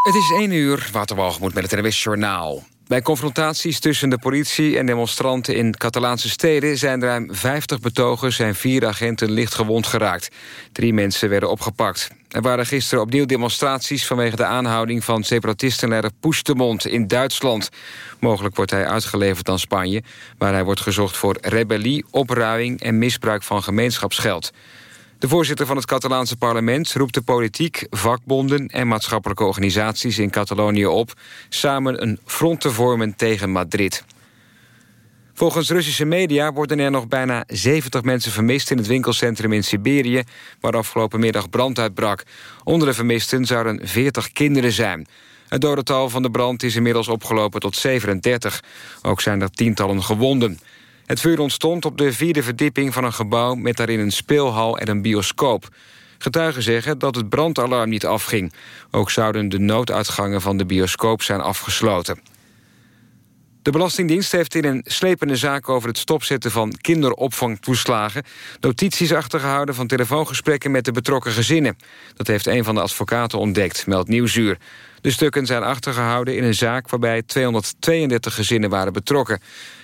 Het is 1 uur, Waterwalgemoed met het NWS Journaal. Bij confrontaties tussen de politie en demonstranten in Catalaanse steden... zijn ruim 50 betogers en vier agenten licht gewond geraakt. Drie mensen werden opgepakt. Er waren gisteren opnieuw demonstraties vanwege de aanhouding... van separatistenleider Puigdemont in Duitsland. Mogelijk wordt hij uitgeleverd aan Spanje... waar hij wordt gezocht voor rebellie, opruiing en misbruik van gemeenschapsgeld. De voorzitter van het Catalaanse parlement roept de politiek, vakbonden en maatschappelijke organisaties in Catalonië op samen een front te vormen tegen Madrid. Volgens Russische media worden er nog bijna 70 mensen vermist in het winkelcentrum in Siberië, waar afgelopen middag brand uitbrak. Onder de vermisten zouden 40 kinderen zijn. Het dodental van de brand is inmiddels opgelopen tot 37. Ook zijn er tientallen gewonden. Het vuur ontstond op de vierde verdieping van een gebouw... met daarin een speelhal en een bioscoop. Getuigen zeggen dat het brandalarm niet afging. Ook zouden de nooduitgangen van de bioscoop zijn afgesloten. De Belastingdienst heeft in een slepende zaak over het stopzetten van kinderopvangtoeslagen notities achtergehouden van telefoongesprekken met de betrokken gezinnen. Dat heeft een van de advocaten ontdekt, meldt Nieuwsuur. De stukken zijn achtergehouden in een zaak waarbij 232 gezinnen waren betrokken.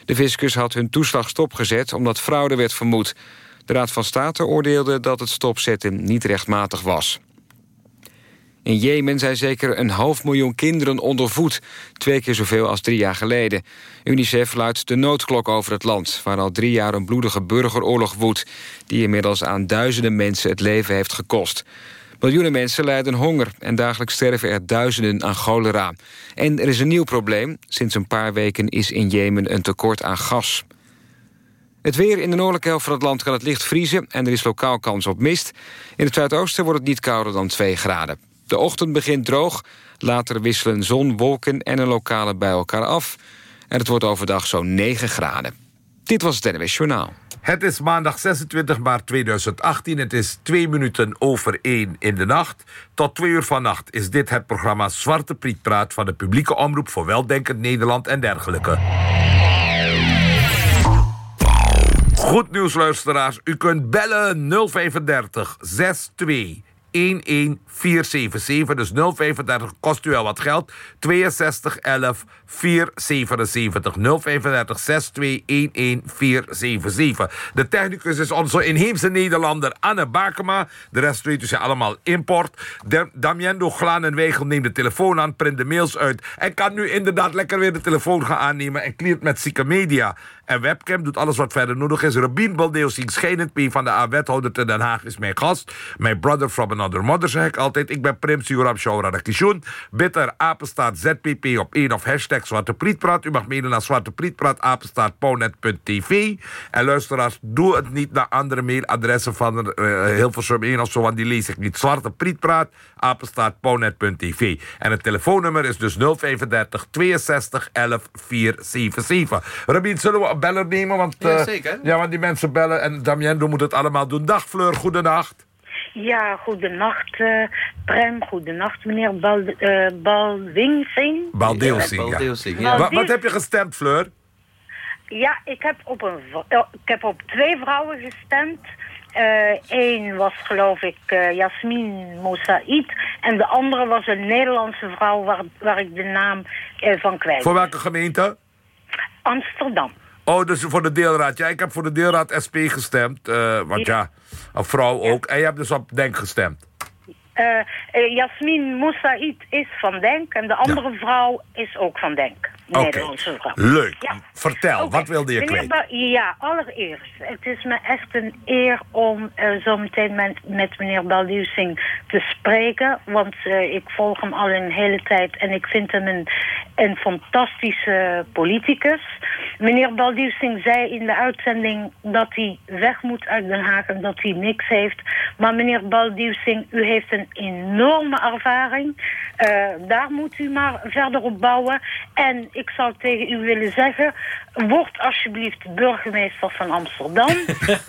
De fiscus had hun toeslag stopgezet omdat fraude werd vermoed. De Raad van State oordeelde dat het stopzetten niet rechtmatig was. In Jemen zijn zeker een half miljoen kinderen onder voet. Twee keer zoveel als drie jaar geleden. UNICEF luidt de noodklok over het land... waar al drie jaar een bloedige burgeroorlog woedt... die inmiddels aan duizenden mensen het leven heeft gekost. Miljoenen mensen lijden honger en dagelijks sterven er duizenden aan cholera. En er is een nieuw probleem. Sinds een paar weken is in Jemen een tekort aan gas. Het weer in de noordelijke helft van het land kan het licht vriezen... en er is lokaal kans op mist. In het zuidoosten wordt het niet kouder dan 2 graden. De ochtend begint droog, later wisselen zon, wolken en een lokale bij elkaar af. En het wordt overdag zo'n 9 graden. Dit was het NWS Journaal. Het is maandag 26 maart 2018. Het is twee minuten over één in de nacht. Tot twee uur vannacht is dit het programma Zwarte Priet Praat... van de publieke omroep voor Weldenkend Nederland en dergelijke. Goed nieuws, luisteraars. U kunt bellen 035 62 11477. Dus 035 kost u al wat geld. 62 11 477. 035 62 11477. De technicus is onze inheemse Nederlander Anne Bakema. De rest weet u ze allemaal import. Damiendo Glanenwegel neemt de telefoon aan, print de mails uit. En kan nu inderdaad lekker weer de telefoon gaan aannemen. En cleart met zieke media. En webcam doet alles wat verder nodig is. Rabin schijnend P van de A-wethouder te Den Haag, is mijn gast. Mijn brother from another mother, zeg ik altijd. Ik ben Prim Shaura Kishun. Bitter, apenstaat ZPP op 1 of hashtag Zwarte Prietpraat. U mag mailen naar Zwarte Prietpraat, pownet.tv. En luisteraars, doe het niet naar andere mailadressen van uh, Hilversum 1 of zo, want die lees ik niet. Zwarte Prietpraat, apenstaat pownet.tv. En het telefoonnummer is dus 035 62 11 477. Rabin, zullen we beller nemen? Want, ja, eh, zeker. ja, want die mensen bellen en Damiendo moet het allemaal doen. Dag Fleur, goedenacht. Ja, goedenacht uh, Prem, goedenacht meneer Bal, uh, Balwingsing. Baldeelsing, ja. Wat, wat heb je gestemd, Fleur? Ja, ik heb op, een, ik heb op twee vrouwen gestemd. Eén uh, was geloof ik uh, Jasmin Moussaïd. En de andere was een Nederlandse vrouw waar, waar ik de naam uh, van kwijt Voor welke gemeente? Amsterdam. Oh, dus voor de deelraad. Ja, ik heb voor de deelraad SP gestemd. Uh, want ja, een vrouw ook. En je hebt dus op Denk gestemd. Uh, uh, Jasmin Moussaïd is van Denk. En de andere ja. vrouw is ook van Denk. Nederlandse okay. vrouw. Leuk. Ja. Vertel, okay. wat wilde je kwijt? Ja, allereerst. Het is me echt een eer om uh, zo meteen met, met meneer Balduusing te spreken. Want ik volg hem al een hele tijd. En ik vind hem een, een fantastische politicus. Meneer Balduusing zei in de uitzending dat hij weg moet uit Den Haag en dat hij niks heeft. Maar meneer Balduusing, u heeft een enorme ervaring. Uh, daar moet u maar verder op bouwen. En ik zou tegen u willen zeggen... word alsjeblieft burgemeester van Amsterdam.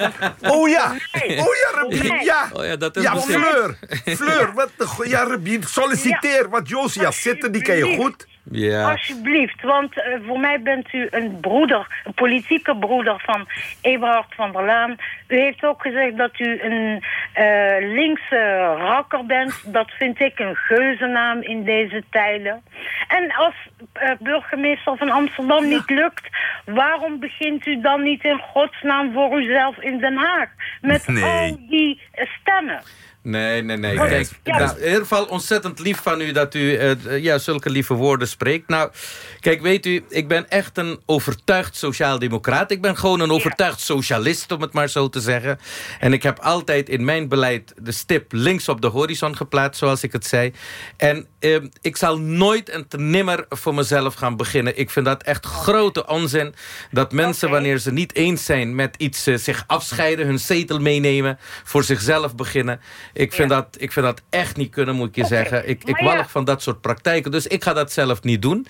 oh ja, oh ja, Rabin, ja. Oh ja, dat is ja Fleur, Fleur, wat, ja Rabin, solliciteer. Ja. Want Josias zitten, die ken je goed. Ja. Alsjeblieft, want uh, voor mij bent u een broeder, een politieke broeder van Eberhard van der Laan. U heeft ook gezegd dat u een uh, linkse rakker bent. Dat vind ik een geuzennaam in deze tijden. En als uh, burgemeester van Amsterdam niet lukt... waarom begint u dan niet in godsnaam voor uzelf in Den Haag? Met Nee. al die stemmen. Nee, nee, nee. Kijk, nou, in ieder geval ontzettend lief van u dat u eh, ja, zulke lieve woorden spreekt. Nou, kijk, weet u, ik ben echt een overtuigd sociaaldemocraat. Ik ben gewoon een overtuigd socialist, om het maar zo te zeggen. En ik heb altijd in mijn beleid de stip links op de horizon geplaatst, zoals ik het zei. En eh, ik zal nooit en te nimmer voor mezelf gaan beginnen. Ik vind dat echt grote onzin. Dat mensen, wanneer ze niet eens zijn met iets, eh, zich afscheiden, hun zetel meenemen, voor zichzelf beginnen. Ik vind, Ja. dat, ik vind dat echt niet kunnen, moet ik je zeggen. Ik, ik ja. walg van dat soort praktijken, dus ik ga dat zelf niet doen.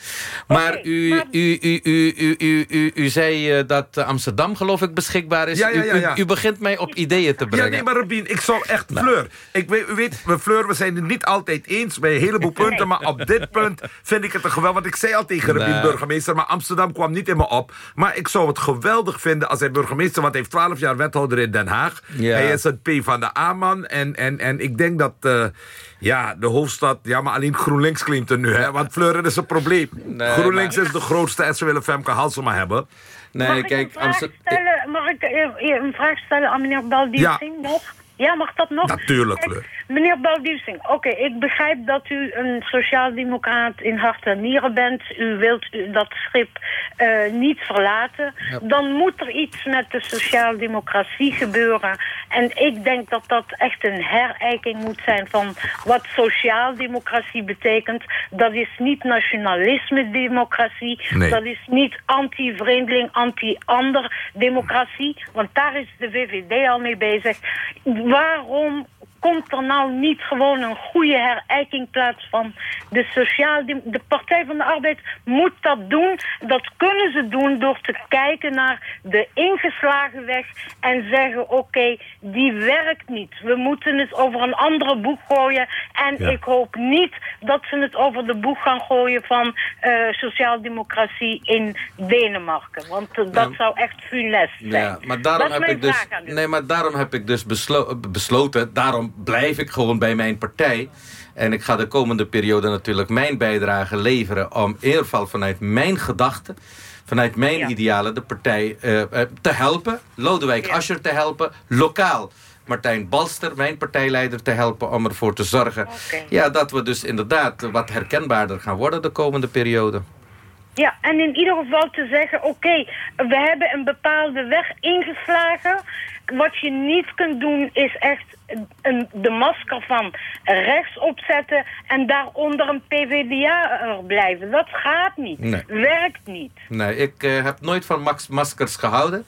Maar, u, maar- U, u, u, u, u, u, u zei eh, dat eh, Amsterdam, geloof ik, beschikbaar is. Ja, ja, ja, U- u- ja. U, begint mij op ideeën te Ja, brengen. nee, maar Rabin, ik zou echt Fleur. Ik weet, u weet, we Fleur, we zijn het niet altijd eens bij een heleboel punten. Maar op dit punt vind ik het een geweldig. Want ik zei al tegen Rabin, Nee. burgemeester, maar Amsterdam kwam niet in me op. Maar ik zou het geweldig vinden als hij burgemeester, want hij heeft 12 jaar wethouder in Den Haag. Ja. Hij is een P van de A-man. En, en, en ik denk dat, eh, ja, de hoofdstad, ja, maar alleen GroenLinks klimt er nu, hè. Want Fleur, dat is een probleem. Nee, GroenLinks maar- is de grootste en ze willen Femke Halsema hebben. nee, mag ik kijk, een vraag stellen? Mag ik eh, een vraag stellen aan meneer Baldiensing nog? Ja, mag dat nog? Natuurlijk, Kijk. Meneer Baldiensing, oké, ik begrijp dat u een sociaaldemocraat in hart en nieren bent. U wilt dat schip eh, niet verlaten. Dan moet er iets met de sociaaldemocratie gebeuren. En ik denk dat dat echt een herijking moet zijn van wat sociaaldemocratie betekent. Dat is niet nationalisme-democratie. Nee. Dat is niet anti-vreemdeling, anti-ander democratie. Want daar is de VVD al mee bezig. Waarom komt er nou niet gewoon een goede herijking plaats van de sociaal de Partij van de Arbeid moet dat doen. Dat kunnen ze doen door te kijken naar de ingeslagen weg en zeggen oké, die werkt niet. We moeten het over een andere boeg gooien en Ja. ik hoop niet dat ze het over de boeg gaan gooien van eh sociaaldemocratie in Denemarken. Want eh, dat zou echt funest zijn. Ja, maar daarom dat heb ik dus. Nee, maar daarom heb ik dus beslo- besloten. Daarom blijf ik gewoon bij mijn partij. En ik ga de komende periode natuurlijk mijn bijdrage leveren om in ieder geval vanuit mijn gedachten. Vanuit mijn Ja. idealen de partij eh, eh, te helpen. Lodewijk Ja. Asscher te helpen. Lokaal Martijn Balster, mijn partijleider, te helpen om ervoor te zorgen. Ja, dat we dus inderdaad wat herkenbaarder gaan worden de komende periode. Ja, en in ieder geval te zeggen, oké, we hebben een bepaalde weg ingeslagen. Wat je niet kunt doen is echt een, de masker van rechts opzetten en daaronder een PvdA er blijven. Dat gaat niet. Nee. Werkt niet. Nee, ik eh, heb nooit van max maskers gehouden.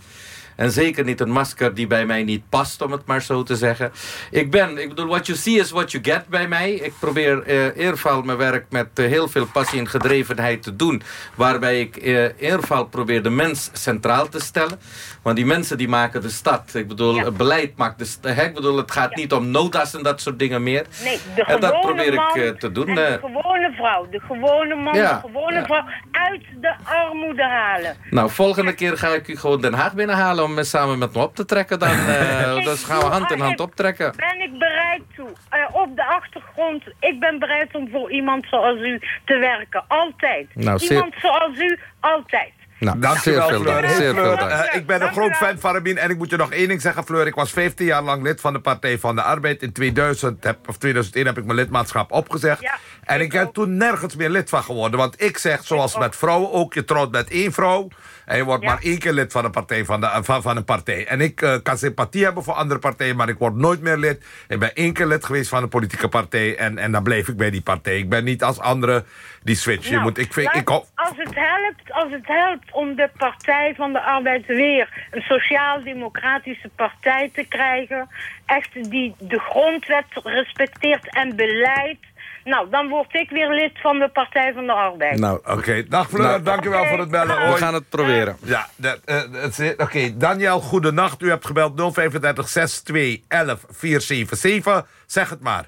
En zeker niet een masker die bij mij niet past, om het maar zo te zeggen. Ik ben, ik bedoel, what you see is what you get bij mij. Ik probeer in ieder geval mijn werk met eh, heel veel passie en gedrevenheid te doen. Waarbij ik in ieder geval probeer de mens centraal te stellen. Want die mensen die maken de stad. Ik bedoel, Ja. beleid maakt de stad. Ik bedoel, het gaat niet om notas en dat soort dingen meer. Nee, de en dat probeer man ik te doen. en de gewone vrouw, de gewone man, Ja, de gewone vrouw uit de armoede halen. Nou, volgende keer ga ik u gewoon Den Haag binnenhalen om samen met me op te trekken. Dan, eh, dan gaan we hand in hand optrekken. Ben ik bereid toe. Eh, op de achtergrond, ik ben bereid om voor iemand zoals u te werken. Altijd. Nou, zeer- iemand zoals u, altijd. Nou, Dank zeer u wel, veel Fleur. Fleur, eh, ik ben een groot fan van Rabin. En ik moet je nog één ding zeggen, Fleur. Ik was 15 jaar lang lid van de Partij van de Arbeid. In 2000 heb, of 2001 heb ik mijn lidmaatschap opgezegd. Ja, en ik ik ben toen nergens meer lid van geworden. Want ik zeg, zoals met vrouwen ook, je trouwt met één vrouw. Je wordt Ja. maar één keer lid van een partij. Van, de, van, van een partij. En ik eh, kan sympathie hebben voor andere partijen, maar ik word nooit meer lid. Ik ben één keer lid geweest van een politieke partij. En, en dan blijf ik bij die partij. Ik ben niet als anderen die switchen. je Nou, moet, ik, vind, ik, als, het helpt, als het helpt om de Partij van de Arbeid weer een sociaal-democratische partij te krijgen, echt die de grondwet respecteert en beleid, nou, dan word ik weer lid van de Partij van de Arbeid. Nou, Oké, dag Fleur, Nou, dank u wel oké. voor het bellen. We gaan het proberen. Ja, dat, eh, is- oké. Daniel, goedenacht. U hebt gebeld 035 62 11 477. Zeg het maar.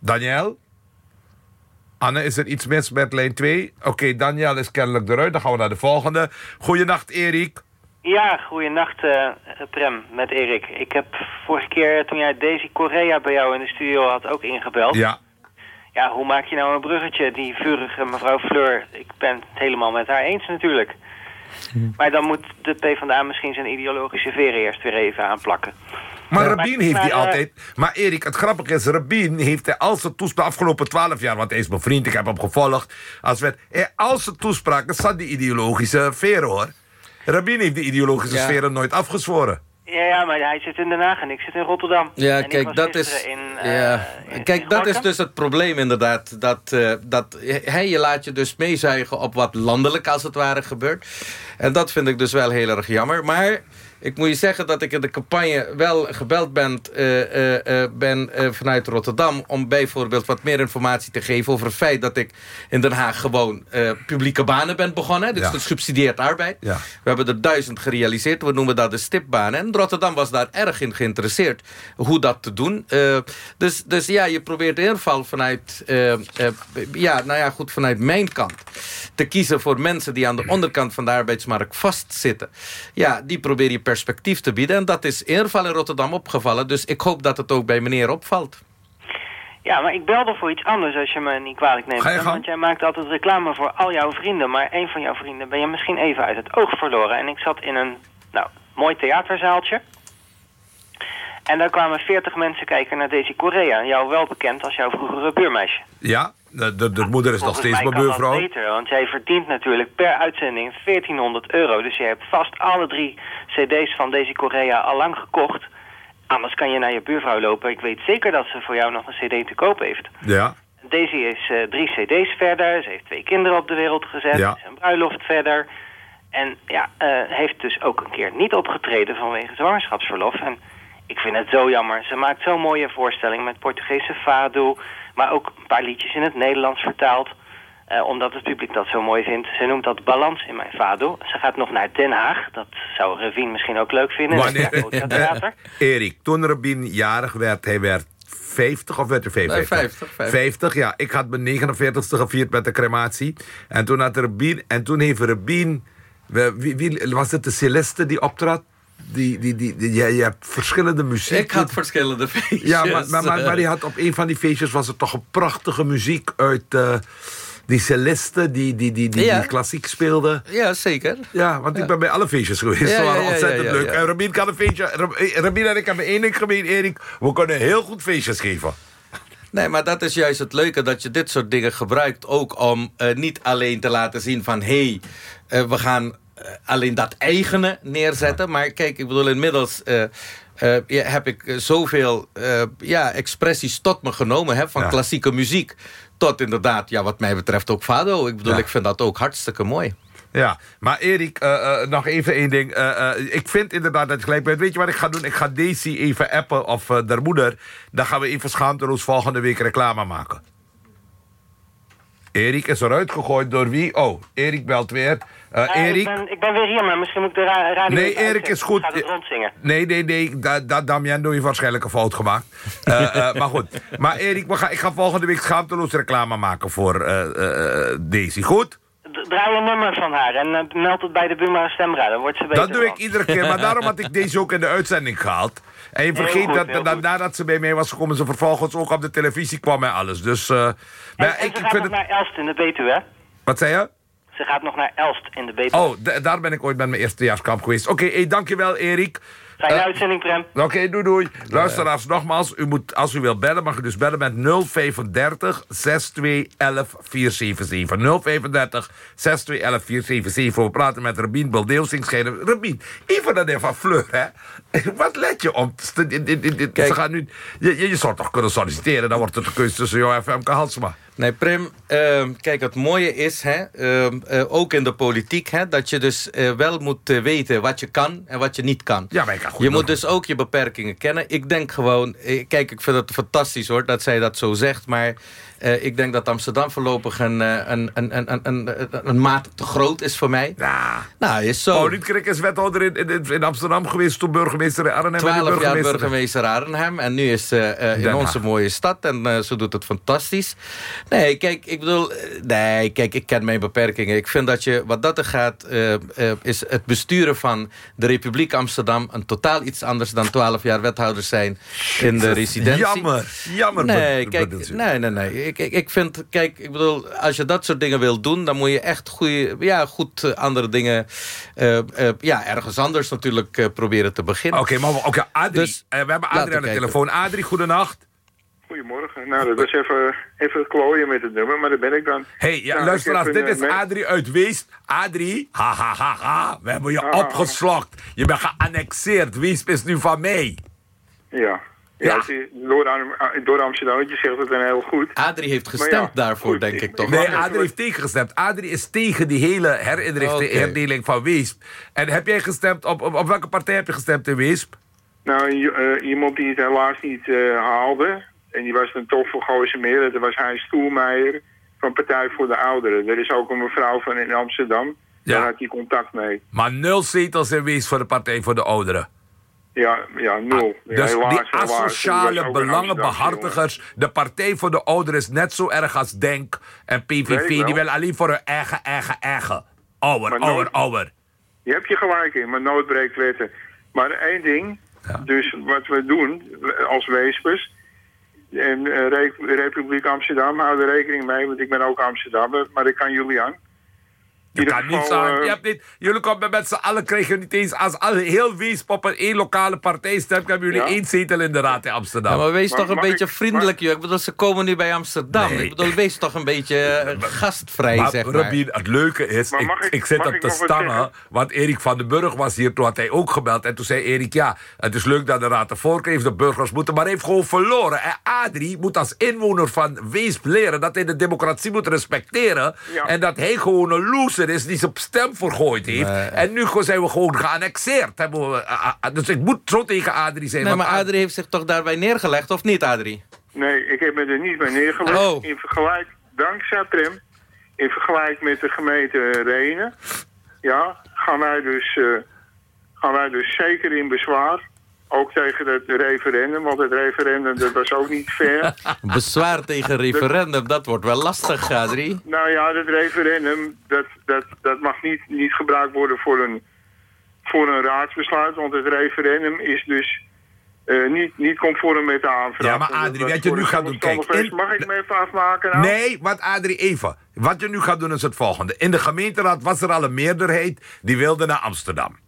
Daniel? Anne, is er iets mis met lijn 2? Oké, Daniel is kennelijk eruit. Dan gaan we naar de volgende. Goedenacht, Erik. Ja, goeienacht uh, Prem, met Erik. Ik heb vorige keer toen jij Daisy Korea bij jou in de studio had ook ingebeld. Ja. Ja, hoe maak je nou een bruggetje? Die vurige mevrouw Fleur, ik ben het helemaal met haar eens natuurlijk. Maar dan moet de PvdA misschien zijn ideologische veren eerst weer even aanplakken. Maar Rabin heeft die altijd... Maar Erik, het grappige is, Rabin heeft hij al zijn toespraak... de afgelopen twaalf jaar, want hij is mijn vriend, ik heb hem gevolgd... als we, al zijn toespraken zat die ideologische veren, hoor. Rabin heeft de ideologische ja. sferen nooit afgezworen. Ja, ja, maar hij zit in Den Haag en ik zit in Rotterdam. Ja, kijk, dat is. In, ja. Uh, kijk, dat is dus het probleem inderdaad. Dat, uh, dat hij je laat je dus meezuigen op wat landelijk als het ware gebeurt. En dat vind ik dus wel heel erg jammer. Maar ik moet je zeggen dat ik in de campagne wel gebeld ben, uh, uh, ben vanuit Rotterdam... om bijvoorbeeld wat meer informatie te geven over het feit... dat ik in Den Haag gewoon publieke banen ben begonnen. Dus ja. gesubsidieerd arbeid. Ja. We hebben er duizend gerealiseerd. We noemen dat de stipbanen. En Rotterdam was daar erg in geïnteresseerd hoe dat te doen. dus, dus ja, je probeert in ieder geval vanuit, ja, nou ja, goed, vanuit mijn kant... te kiezen voor mensen die aan de onderkant van de arbeidsmarkt vastzitten. Ja, die probeer je per perspectief te bieden. En dat is in ieder geval in Rotterdam opgevallen. Dus ik hoop dat het ook bij meneer opvalt. Ja, maar ik belde voor iets anders als je me niet kwalijk neemt. Je want jij maakt altijd reclame voor al jouw vrienden. Maar een van jouw vrienden ben je misschien even uit het oog verloren. En ik zat in een nou, mooi theaterzaaltje. En daar kwamen 40 mensen kijken naar Daisy Korea. Jou wel bekend als jouw vroegere buurmeisje. Ja, de, de, de moeder is nog steeds mijn buurvrouw. beter, want jij verdient natuurlijk per uitzending 1400 euro. Dus je hebt vast alle drie cd's van Daisy Korea al lang gekocht. Anders kan je naar je buurvrouw lopen. Ik weet zeker dat ze voor jou nog een cd te koop heeft. Ja. Daisy is uh, drie cd's verder. Ze heeft twee kinderen op de wereld gezet. Ja. Is een bruiloft verder. En ja, uh, heeft dus ook een keer niet opgetreden vanwege zwangerschapsverlof. En ik vind het zo jammer. Ze maakt zo'n mooie voorstelling met Portugese fado... maar ook een paar liedjes in het Nederlands vertaald... Uh, omdat het publiek dat zo mooi vindt. Ze noemt dat balans in mijn fado. Ze gaat nog naar Den Haag. Dat zou Revien misschien ook leuk vinden. Wanneer, Erik, toen Revien jarig werd, hij werd 50 of werd er 50? 50, 50. ja. Ik had mijn 49ste gevierd met de crematie. En toen had Revien... En toen heeft. Wie, wie, was het de Celeste die optrad? Die, die, die, die, je, hebt verschillende muziek. Ik had verschillende feestjes. Ja, maar, maar, maar, maar die had op een van die feestjes was het toch een prachtige muziek uit... Uh, die cellisten die, die, die, die, die, klassiek speelden. Ja, zeker. Ja, want ik ben bij alle feestjes geweest. Ja, Ze waren ontzettend leuk. En Rabin kan een feestje... Rabin en ik hebben één ding gemeen, Erik. We kunnen heel goed feestjes geven. Nee, maar dat is juist het leuke dat je dit soort dingen gebruikt... ook om uh, niet alleen te laten zien van... hé, hey, uh, we gaan alleen dat eigene neerzetten. Maar kijk, ik bedoel, inmiddels... Uh, heb ik zoveel uh, ja, expressies tot me genomen hè, van ja. klassieke muziek. Tot inderdaad, ja, wat mij betreft ook Fado. Ik bedoel, ja. ik vind dat ook hartstikke mooi. Ja, maar Erik, nog even één ding. Ik vind inderdaad dat je gelijk bent. Weet je wat ik ga doen? Ik ga Daisy even appen of der moeder. Dan gaan we even schaamteloos volgende week reclame maken. Erik is eruit gegooid door wie? Oh, Erik belt weer. Uh, Erik? Ik ben, ik ben weer hier, maar misschien moet ik de ra radio... Nee, Erik is goed. Gaat het rondzingen? Nee, nee, nee. Dat da, Damian heeft waarschijnlijk een fout gemaakt. uh, uh, maar goed. Maar Erik, we gaan, ik ga volgende week schaamteloos reclame maken voor Daisy. Goed? draai een nummer van haar en meld het bij de Buma Stemra. Dan wordt ze beter Dat doe ik iedere keer, maar daarom had ik deze ook in de uitzending gehaald. En je vergeet goed, dat, dat nadat ze bij mij was gekomen... ze vervolgens ook op de televisie kwam en alles. Dus, uh, en, maar en ik, ik vind het... naar Elst in de Betuwe, Wat zei je? Ze gaat nog naar Elst in de Betuwe. Oh, daar ben ik ooit met mijn eerstejaarskamp geweest. Oké, okay, hey, dankjewel Erik. Fijne uh, uitzending, Prem. Oké, okay, doei doei. Luisteraars, nogmaals, u moet, als u wilt bellen, mag u dus bellen met 035 6211 477. 035 6211 477. We praten met Rabien Baldeelsing. Rabien, even dat even Fleur, hè. Wat let je om? Kijk, Ze gaan nu, je, je, je zou toch kunnen solliciteren, dan wordt het de keuze tussen jou en Femke Halsma. Nee, Prim, uh, kijk, het mooie is, hè, uh, uh, ook in de politiek... Hè, dat je dus eh, wel moet eh, weten wat je kan en wat je niet kan. Ja, maar ik kan goed je moet dus ook je beperkingen kennen. Ik denk gewoon... kijk, ik vind het fantastisch hoor, dat zij dat zo zegt, maar... Eh, ik denk dat Amsterdam voorlopig een, een, een, een, een, een, maat te groot is voor mij. Ja. Nou, is zo. Paul Krik is wethouder in, in, in, Amsterdam geweest... toen burgemeester Arnhem. Twaalf jaar burgemeester Arnhem. En nu is ze in onze mooie stad. En ze doet het fantastisch. Nee, kijk, ik bedoel... Nee, kijk, ik ken mijn beperkingen. Ik vind dat je, wat dat er gaat... is het besturen van de Republiek Amsterdam... een totaal iets anders dan twaalf jaar wethouder zijn in de residentie. Jammer, jammer. Nee, kijk, nee, nee, nee. Ik, ik, ik vind, kijk, ik bedoel, als je dat soort dingen wil doen... dan moet je echt goede, ja, goed eh, andere dingen... Uh, uh, ja, ergens anders natuurlijk uh, proberen te beginnen. Oké, okay, maar oké, okay, Adrie. Dus, we hebben Adrie aan de telefoon. Adrie, goedenacht. Goedemorgen. Nou, dat was even, even klooien met het nummer, maar daar ben ik dan. hey, ja, nou, luister dit is Adrie uit Weesp. Adrie, ha, ha, ha, ha, we hebben je ah. opgeslokt. Je bent geannexeerd. Weesp is nu van mij. Ja. Ja, door, door Amsterdam, je zegt het dan heel goed. Adrie heeft gestemd daarvoor, denk ik toch? Nee, Adrie heeft tegengestemd. Adrie is tegen die hele herinrichting, okay. herdeling van Weesp. En heb jij gestemd, op, op, welke partij heb je gestemd in Weesp? Nou, uh, iemand die het helaas niet uh, haalde. En die was dan toch voor Gooise Meer. Dat was hij Stoelmeijer van Partij voor de Ouderen. Er is ook een mevrouw van in Amsterdam. Ja. Daar had hij contact mee. Maar nul zetels in Weesp voor de Partij voor de Ouderen. Ja, ja nul. Ah, dus die asociale belangenbehartigers... de Partij voor de Ouderen is net zo erg als DENK en PVV. Die willen alleen voor hun eigen, eigen, eigen. Ouwer, ouwer, ouwer. Je hebt je gelijk in, maar nooit breekt wetten. Maar één ding, dus wat we doen als weespers... en uh, Republiek Amsterdam houden rekening mee, want ik ben ook Amsterdammer... maar ik kan jullie aan je kan niet zeggen, je hebt niet, jullie komen met z'n allen, krijgen niet eens, als alle, heel Weesp op een één lokale partij stemt, hebben jullie één zetel in de raad in Amsterdam. Ja, maar wees toch een beetje vriendelijk, joh. Ik bedoel, ze komen nu bij Amsterdam. Ik bedoel, wees toch een beetje eh, gastvrij, maar, zeg maar. Rabin, het leuke is, ik, ik, ik, zit op de stangen, want Erik van den Burg was hier, toen had hij ook gebeld. En toen zei Erik, ja, het is leuk dat de raad de voorkeur heeft, de burgers moeten, maar hij heeft gewoon verloren. En Adrie moet als inwoner van Weesp leren dat hij de democratie moet respecteren. En dat hij gewoon een loser is die zijn stem vergooid heeft. En nu zijn we gewoon geannexeerd. Hebben we, uh, dus ik moet zo tegen Adrie zijn. Nee, maar Adrie heeft zich toch daarbij neergelegd, of niet, Adrie? Nee, ik heb me er niet bij neergelegd. Oh. In vergelijk, dankzij Prim, in vergelijking met de gemeente Renen... ja, gaan wij dus, uh, gaan wij dus zeker in bezwaar... Ook tegen het referendum, want het referendum dat was ook niet fair. Bezwaar tegen referendum, dat wordt wel lastig, Adrie. Nou ja, het referendum, dat, dat, dat mag niet, niet gebruikt worden voor een, voor een raadsbesluit. Want het referendum is dus uh, niet, niet conform met de aanvraag. Ja, maar Adrie, wat je nu gaat doen... Kijk, Mag ik me even afmaken? Nou? Nee, wat Adrie, even. Wat je nu gaat doen is het volgende. In de gemeenteraad was er al een meerderheid... die wilde naar Amsterdam.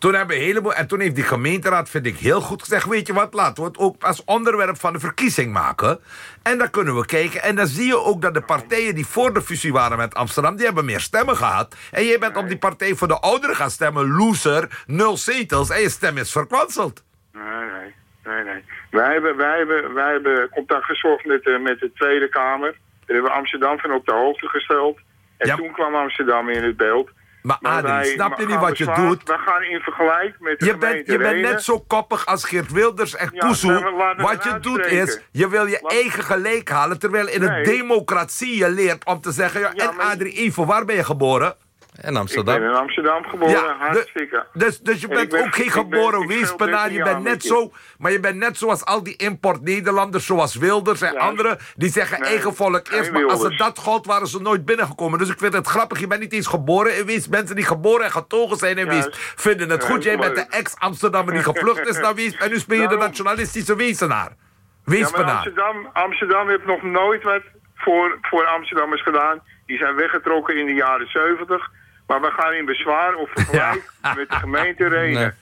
Toen hebben heleboel, en toen heeft die gemeenteraad, vind ik heel goed gezegd... weet je wat, laten we het ook als onderwerp van de verkiezing maken. En dan kunnen we kijken. En dan zie je ook dat de partijen die voor de fusie waren met Amsterdam... die hebben meer stemmen gehad. En jij bent op die partij voor de ouderen gaan stemmen, loser, nul zetels... en je stem is verkwanseld. Nee, nee, nee, nee. Wij hebben, wij hebben, wij hebben contact gezocht met de, met de Tweede Kamer. Daar hebben we Amsterdam van op de hoogte gesteld. En toen kwam Amsterdam in het beeld... Maar, maar snap je niet wat je doet? We gaan in vergelijk met de je bent, Je bent net zo koppig als Geert Wilders en ja, Wat je doet is, je wil je eigen gelijk halen... terwijl in een democratie je leert om te zeggen... Ja, en Adrie Ivo, waar ben je geboren? In Amsterdam. Ik ben in Amsterdam geboren, ja, hartstikke. Dus, dus je bent ook geen geboren weespenaar. Je bent net zo, maar je bent net zoals al die import-Nederlanders, zoals Wilders en anderen, die zeggen eigen volk eerst. Maar als ze dat gold waren ze nooit binnengekomen. Dus ik vind het grappig, je bent niet eens geboren in Wees. Mensen die geboren en getogen zijn in Wees, vinden het goed. Jij bent de ex-Amsterdammer die gevlucht is naar Wees. En nu speel je de nationalistische weesenaar. Weespenaar. Amsterdam, Amsterdam heeft nog nooit wat voor, voor Amsterdammers gedaan. Die zijn weggetrokken in de jaren 70. Maar we gaan in bezwaar of vergelijk met de gemeente Renen.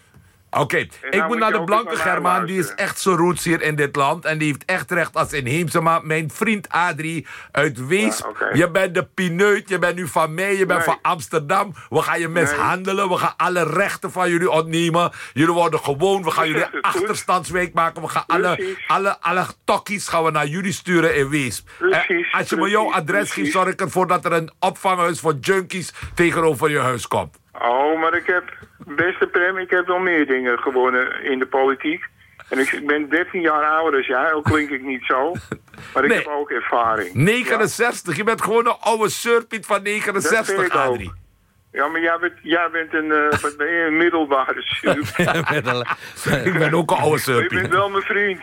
Oké, ik moet naar de blanke Germaan. Die is echt zo roots hier in dit land. En die heeft echt recht als inheemse. Maar mijn vriend Adrie uit Weesp. Je bent de pineut. Je bent nu van mij. Je bent van Amsterdam. We gaan je mishandelen. We gaan alle rechten van jullie ontnemen. Jullie worden gewoon. We gaan jullie achterstandsweek maken. We gaan alle, alle, alle tokkies gaan we naar jullie sturen in Weesp. Precies, als je me jouw adres geeft, zorg ik ervoor dat er een opvanghuis voor junkies tegenover je huis komt. Oh, maar ik heb, beste Prem, ik heb wel meer dingen gewonnen in de politiek. En ik ben 13 jaar ouder dan jij, ook klink ik niet zo. Maar ik heb ook ervaring. 69, je bent gewoon een oude surpiet van 69, Adrie. Ja, maar jij bent, jij bent een, uh, ben je een middelbare ik ben ook een oude surpiet. Je bent wel mijn vriend.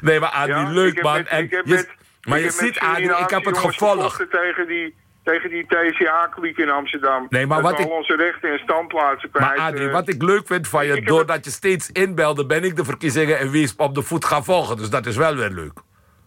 Nee, maar Adrie, leuk man. Met, en je, maar je ziet, Adrie, ik heb het gevolgd. tegen die tegen die TCA-kliek in Amsterdam. Nee, maar wat ik... onze rechten en standplaatsen kwijt. Maar Adrie, wat ik leuk vind van je, doordat je steeds inbelde... ben ik de verkiezingen in Weesp op de voet gaan volgen. Dus dat is wel weer leuk.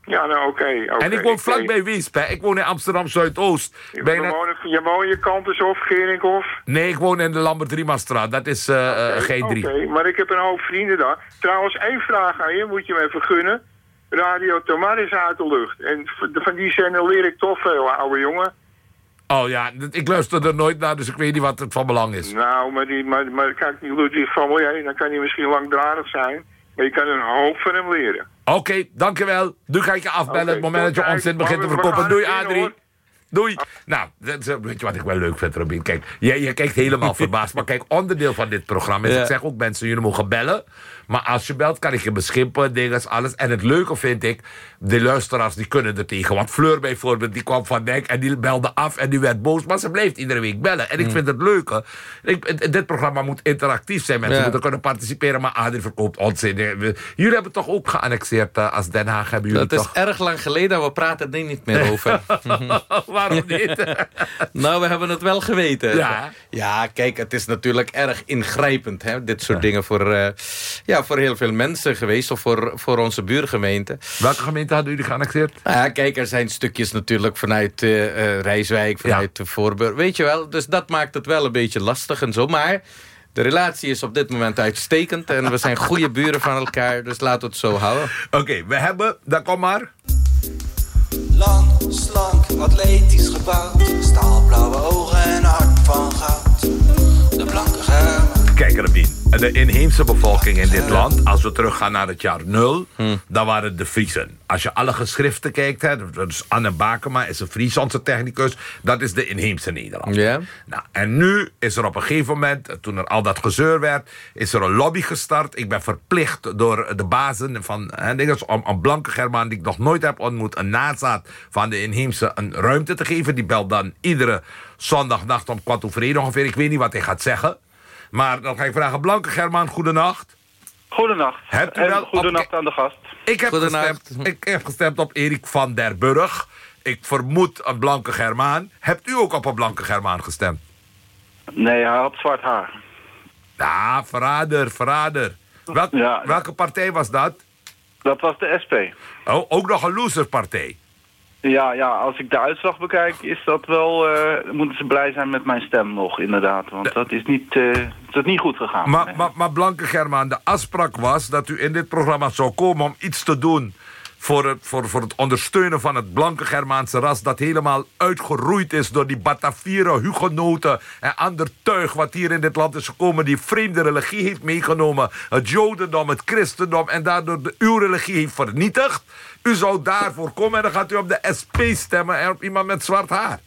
Ja, nou oké. en ik woon vlakbij Weesp, hè. Ik woon in Amsterdam Zuidoost. Je, Bijna... woont, je woont je Kantershof, Geringhof? Nee, ik woon in de Lambert Riemanstraat. Dat is uh, uh, G3. Oké, maar ik heb een hoop vrienden daar. Trouwens, één vraag aan je, moet je me even gunnen. Radio Tomar is uit de lucht. En van die zender leer ik toch veel, oude jongen. Oh ja, ik luister er nooit naar, dus ik weet niet wat het van belang is. Nou, maar, die, maar, maar kijk, die Ludwig van dan kan hij misschien langdradig zijn. Maar je kan een hoop van hem leren. Oké, dankjewel. Nu ga ik je afbellen okay, het moment dat je onzin begint te verkopen. Doei, Adrie. Doei. Nou, weet je wat ik wel leuk vind, Robin? Kijk, jij, kijkt helemaal verbaasd. Maar kijk, onderdeel van dit programma is... Ik zeg ook mensen, jullie mogen bellen. Maar als je belt, kan ik je beschimpen, dingen, alles. En het leuke vind ik, de luisteraars die kunnen er tegen. Want Fleur bijvoorbeeld, die kwam van Dijk en die belde af en die werd boos. Maar ze blijft iedere week bellen. En ik mm. vind het leuke. Ik, dit programma moet interactief zijn. Mensen moeten kunnen participeren. Maar Adrie verkoopt onzin. Jullie hebben toch ook geannexeerd uh, als Den Haag? Hebben jullie dat is erg lang geleden. We praten er niet meer over. Waarom niet? nou, we hebben het wel geweten. Ja. ja, kijk, het is natuurlijk erg ingrijpend. Hè? Dit soort dingen voor... Uh, ja, voor heel veel mensen geweest. Of voor, voor onze buurgemeente. Welke gemeente hadden jullie geannexeerd? Nou ja, kijk, er zijn stukjes natuurlijk vanuit uh, Rijswijk, vanuit de Voorburg. Weet je wel, dus dat maakt het wel een beetje lastig en zo. Maar de relatie is op dit moment uitstekend. En we zijn goede buren van elkaar. Dus laten we het zo houden. Oké, we hebben... Dan kom maar. Lang, slank, atletisch gebouwd. Staalblauwe ogen en hart van goud. De blanke germen. Kijk, Rabin de inheemse bevolking in dit land, als we teruggaan naar het jaar nul, hmm. dan waren het de Friesen. Als je alle geschriften kijkt, hè, dus Anne Bakema is een Fries, onze technicus, dat is de inheemse Nederland. Yeah. Nou, en nu is er op een gegeven moment, toen er al dat gezeur werd, is er een lobby gestart. Ik ben verplicht door de bazen van hè, om een blanke Germaan die ik nog nooit heb ontmoet, een nazaat van de inheemse, een ruimte te geven. Die belt dan iedere zondagnacht om kwart over één ongeveer. Ik weet niet wat hij gaat zeggen. Maar dan ga ik vragen, Blanke Germaan, goedenacht. Goedenacht. Hebt u wel goedenacht aan de gast. Ik heb, gestemd, ik heb gestemd op Erik van der Burg. Ik vermoed een Blanke Germaan. Hebt u ook op een Blanke Germaan gestemd? Nee, hij had zwart haar. Ja, verrader, verrader. Welke partij was dat? Dat was de SP. Oh, ook nog een loserpartij. Ja, ja, als ik de uitslag bekijk, is dat wel, uh, moeten ze blij zijn met mijn stem nog, inderdaad. Want dat is niet, uh, dat is niet goed gegaan. Maar, maar, maar Blanke Germaan, de afspraak was dat u in dit programma zou komen om iets te doen voor het, voor, voor het ondersteunen van het blanke Germaanse ras... dat helemaal uitgeroeid is door die Batavieren, Hugenoten... en ander tuig wat hier in dit land is gekomen... die vreemde religie heeft meegenomen. Het jodendom, het christendom... en daardoor de, uw religie heeft vernietigd. U zou daarvoor komen en dan gaat u op de SP stemmen... en op iemand met zwart haar.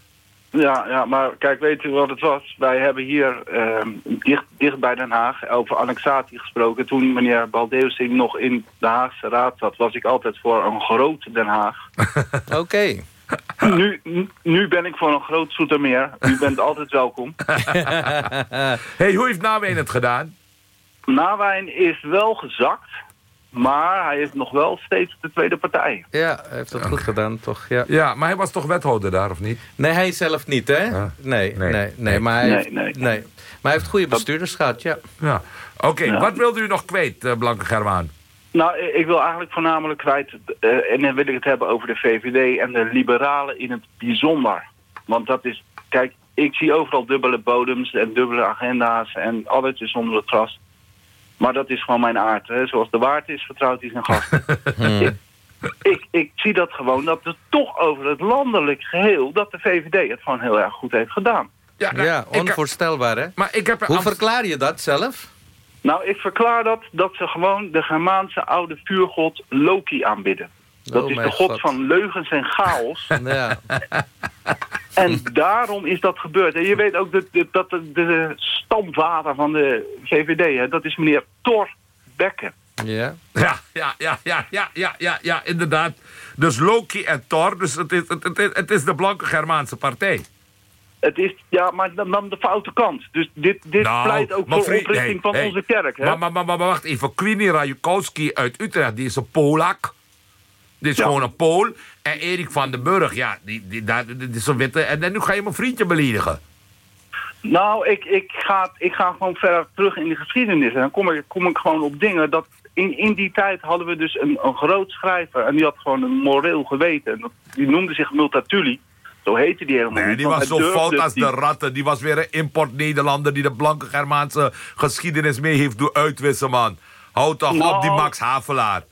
Ja, ja, maar kijk, weet u wat het was? Wij hebben hier ehm, dicht, dicht bij Den Haag over annexatie gesproken. Toen meneer Baldeusing nog in de Haagse Raad zat... was ik altijd voor een groot Den Haag. Oké. Nu, nu ben ik voor een groot Soetermeer. U bent altijd welkom. hey, hoe heeft Nawijn het gedaan? Nawijn is wel gezakt. Maar hij is nog wel steeds de tweede partij. Ja, hij heeft het goed gedaan, toch? Ja. ja, maar hij was toch wethouder daar, of niet? Nee, hij zelf niet, hè? Nee, nee, nee, nee, maar hij, heeft, nee, nee. maar hij heeft goede bestuurders gehad, ja. ja. Oké, wat wilde u nog kwijt, uh, Blanke Germaan? Nou, ik wil eigenlijk voornamelijk kwijt... Uh, en dan wil ik het hebben over de VVD en de liberalen in het bijzonder. Want dat is... Kijk, ik zie overal dubbele bodems en dubbele agenda's... en alles is onder het gras. Maar dat is gewoon mijn aard. Hè. Zoals de waard is, vertrouwt hij zijn gasten. Hmm. ik, ik, zie dat gewoon, dat het toch over het landelijk geheel... dat de VVD het gewoon heel erg goed heeft gedaan. Ja, nou, ja onvoorstelbaar, hè? Maar ik heb Hoe verklaar je dat zelf? Nou, ik verklaar dat dat ze gewoon de Germaanse oude vuurgod Loki aanbidden. Dat oh is de god, van leugens en chaos. ja. En daarom is dat gebeurd. En je weet ook dat, de, de, stamvader van de VVD, hè, dat is meneer Thor Bekke. Ja. Ja, ja, ja, ja, ja, ja, ja, ja, inderdaad. Dus Loki en Thor, dus het is, het, het, het is de blanke Germaanse partij. Het is, ja, maar dan, dan de foute kant. Dus dit, dit Nou, pleit ook voor vriend- oprichting hey, van hey. onze kerk. Hè? Maar, maar, maar, maar, maar wacht even. Queenie Rajukowski uit Utrecht, die is een Polak. Dit is Ja. gewoon een Pool. En Erik van den Burg, ja, die, die, dit is een witte. En dan nu ga je mijn vriendje beledigen. Nou, ik, ik, ga, ik ga gewoon verder terug in de geschiedenis. En dan kom ik, kom ik gewoon op dingen dat... In, in die tijd hadden we dus een, een groot schrijver. En die had gewoon een moreel geweten. En dat, die noemde zich Multatuli. Zo heette die helemaal Nee, die was zo fout als die- de ratten. Die was weer een import-Nederlander die de blanke Germaanse geschiedenis mee heeft doen uitwissen, man. Houd toch op, Nou. die Max Havelaar.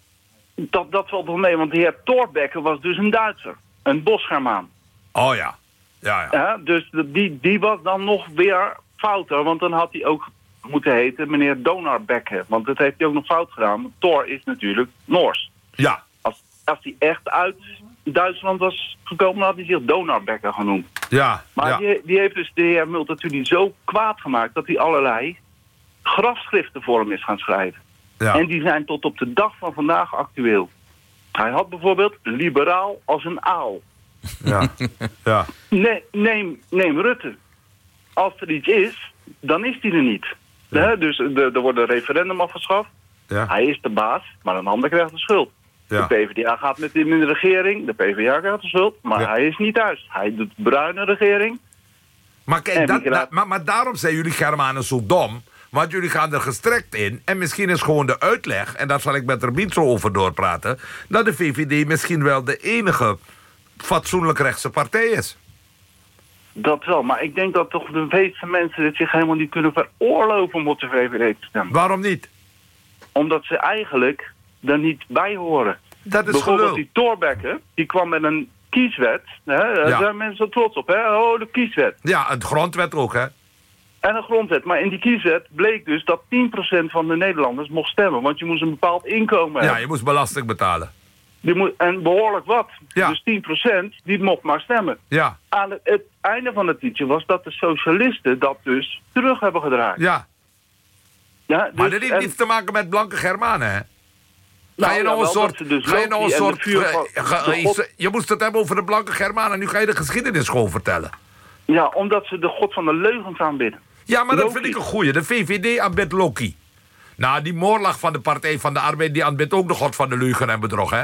Dat, dat valt wel mee, want de heer Thorbecke was dus een Duitser. Een bosgermaan. Oh ja. Ja, ja. Ja, dus die, die was dan nog weer fouter. Want dan had hij ook moeten heten meneer Donarbecke. Want dat heeft hij ook nog fout gedaan. Thor is natuurlijk Noors. Ja. Als, als hij echt uit Duitsland was gekomen, dan had hij zich Donarbecke genoemd. Ja. Maar ja. die, die heeft dus de heer Multatuli zo kwaad gemaakt... dat hij allerlei grafschriften voor hem is gaan schrijven. Ja. En die zijn tot op de dag van vandaag actueel. Hij had bijvoorbeeld liberaal als een aal. ja. ja. Nee, neem, neem Rutte. Als er iets is, dan is hij er niet. Dus er wordt een referendum afgeschaft. ja. Hij is de baas, maar een ander krijgt de schuld. Ja. De PvdA gaat met hem in de regering. De PvdA krijgt de schuld, maar hij is niet thuis. Hij doet bruine regering. Maar kijk, dat, dat- maar, maar daarom zijn jullie Germanen zo dom. Want jullie gaan er gestrekt in. En misschien is gewoon de uitleg, en daar zal ik met Rabin zo over doorpraten... dat de VVD misschien wel de enige fatsoenlijk rechtse partij is. Dat wel, maar ik denk dat toch de meeste mensen het zich helemaal niet kunnen veroorloven om op de VVD te stemmen. Waarom niet? Omdat ze eigenlijk er niet bij horen. Dat is Bijvoorbeeld gelul. die Thorbecke, die kwam met een kieswet. Hè? Daar Ja. zijn mensen trots op. Hè? Oh, de kieswet. Ja, het grondwet ook, hè? En een grondwet. Maar in die kieswet bleek dus dat 10% van de Nederlanders mocht stemmen. Want je moest een bepaald inkomen Ja, hebben. je moest belasting betalen. Die moet, en behoorlijk wat. Ja. Dus 10% die mocht maar stemmen. Ja, Aan het, het einde van het liedje was dat de socialisten dat dus terug hebben gedraaid. ja. Ja, dus, Maar dat heeft en- niets te maken met blanke Germanen, hè? Ga nou, je nou ja, een soort... dus ga je nou een soort ge- ge- God- je moest het hebben over de blanke Germanen... nu ga je de geschiedenis gewoon vertellen. Ja, omdat ze de god van de leugens aanbidden. Ja, maar dat vind ik een goeie. De VVD aanbidt Loki. Nou, die moorlag van de Partij van de Arbeid... die aanbidt ook de god van de leugen en bedrog, hè?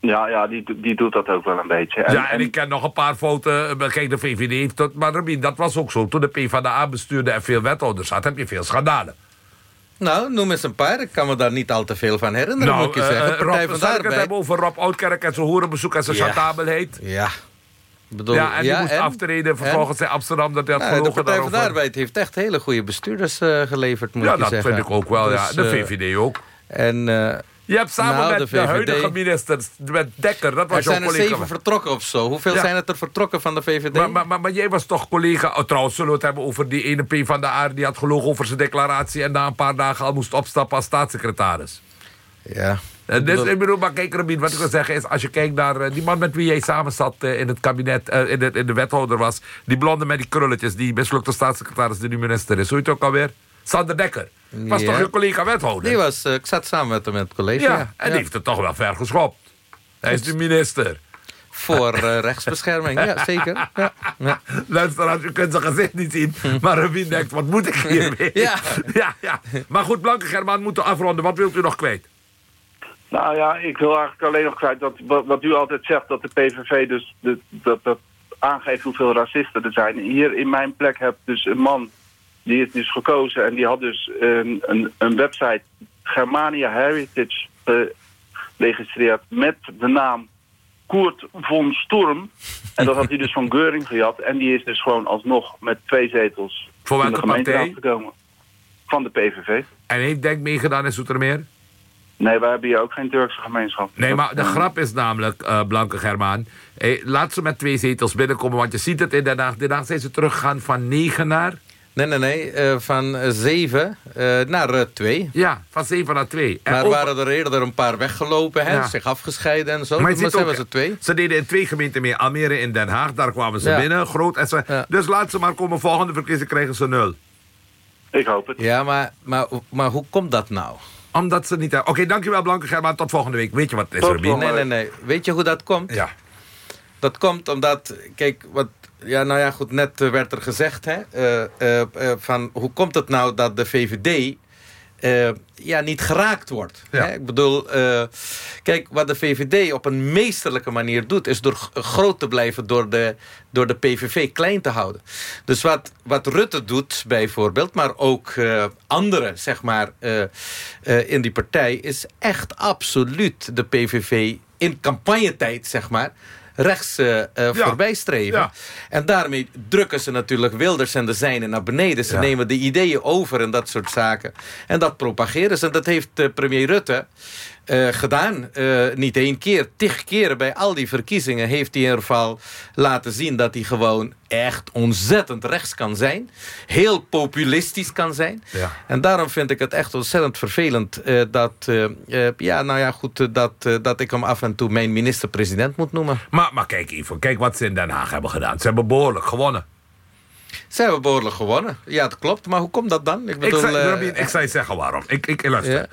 Ja, ja die, die doet dat ook wel een beetje. En, ja, en ik ken nog een paar fouten. eh, Kijk, de VVD heeft dat... Maar Rabin, dat was ook zo. Toen de PvdA bestuurde en veel wethouders had... heb je veel schandalen. Nou, noem eens een paar. Ik kan me daar niet al te veel van herinneren, moet ik je eh, zeggen. eh, Rob, van zal de ik het hebben over Rob Oudkerk en zijn hoerenbezoek en zijn Ja. chantabelheid? Ja. Bedoel, Ja, en die ja, moest en? aftreden vervolgens in Amsterdam... dat hij had Nou, de gelogen Partij van de. Arbeid heeft echt hele goede bestuurders eh, geleverd, moet Ja, ik je dat zeggen. vind ik ook wel, ja. Dus, De eh, VVD ook. En eh, Je hebt samen nou, met de huidige minister, met Dekker... dat was er jouw zijn er collega. zeven vertrokken of zo. Hoeveel Ja. zijn het er vertrokken van de VVD? Maar, maar, maar, maar jij was toch collega... Oh, trouwens, zullen we het hebben over die ene P van de Aar... die had gelogen over zijn declaratie... en na een paar dagen al moest opstappen als staatssecretaris. ja. En dus, ik bedoel, maar kijk, Rabin, wat ik wil zeggen is... als je kijkt naar eh, die man met wie jij samen zat eh, in het kabinet... eh, in, de, in de wethouder was... die blonde met die krulletjes... die mislukte staatssecretaris die nu minister is. Hoe heet het ook alweer? Sander Dekker. Was Ja. toch je collega wethouder? Die was, eh, ik zat samen met hem in het college. ja, Ja, en die heeft het toch wel ver geschopt. Hij is nu minister. Voor eh, rechtsbescherming, ja, zeker. Ja. Ja. Luisteraars, u kunt zijn gezicht niet zien. Maar Rabin denkt, wat moet ik hiermee? Ja. ja, ja. Maar goed, Blanke Germaan moeten afronden. Wat wilt u nog kwijt? Nou ja, ik wil eigenlijk alleen nog kwijt dat wat, wat u altijd zegt, dat de PVV dus de, dat, dat aangeeft hoeveel racisten er zijn. Hier in mijn plek heb dus een man, die is dus gekozen en die had dus een, een, een website, Germania Heritage, geregistreerd met de naam Koert von Sturm. En dat had hij dus van Geuring gejat. En die is dus gewoon alsnog met twee zetels Voor in de gemeenteraad partij? gekomen. Van de PVV. En heeft Denk meegedaan in Zoetermeer? Nee, wij hebben hier ook geen Turkse gemeenschap. Nee, maar de eh, grap is namelijk, eh, Blanke Germaan... Eh, laat ze met twee zetels binnenkomen, want je ziet het in Den Haag. Den Haag zijn ze teruggegaan van negen naar... Nee, nee, nee. eh, van zeven eh, naar twee. Ja, van zeven naar twee. En Maar waren er eerder een paar weggelopen, hè? Ja. zich afgescheiden en zo. Maar ziet zijn ze twee. Ze deden in twee gemeenten mee. Almere in Den Haag, daar kwamen ze Ja. binnen. Groot en ze, Ja. Dus laat ze maar komen. Volgende verkiezing krijgen ze nul. Ik hoop het. Ja, maar, maar, maar hoe komt dat nou? Omdat ze niet... Oké, dankjewel Blanke Germaan. Tot volgende week. Weet je wat is, Rabin? Nee, nee, nee. Weet je hoe dat komt? Ja. Dat komt omdat... Kijk, wat ja, nou ja, goed, net eh, werd er gezegd... Hè, uh, uh, van hoe komt het nou dat de VVD ja, niet geraakt wordt. Ja. Ik bedoel, uh, kijk, wat de VVD op een meesterlijke manier doet... is door groot te blijven door de, door de PVV klein te houden. Dus wat, wat Rutte doet bijvoorbeeld, maar ook uh, anderen zeg maar, in die partij... is echt absoluut de PVV in campagnetijd, zeg maar rechts uh, voorbij streven. En daarmee drukken ze natuurlijk Wilders en de zijnen naar beneden. Ze nemen de ideeën over en dat soort zaken. En dat propageren ze. En dat heeft uh, premier Rutte uh, gedaan. Uh, niet één keer, tig keren bij al die verkiezingen... heeft hij in ieder geval laten zien dat hij gewoon echt ontzettend rechts kan zijn. Heel populistisch kan zijn. Ja. En daarom vind ik het echt ontzettend vervelend... Uh, dat, ja, nou ja, goed, dat, dat ik hem af en toe mijn minister-president moet noemen. Maar, maar kijk even, kijk wat ze in Den Haag hebben gedaan. Ze hebben behoorlijk gewonnen. Ze hebben behoorlijk gewonnen. Ja, dat klopt. Maar hoe komt dat dan? Ik, bedoel, ik, zeggen waarom. Ik, ik, luister. Ja.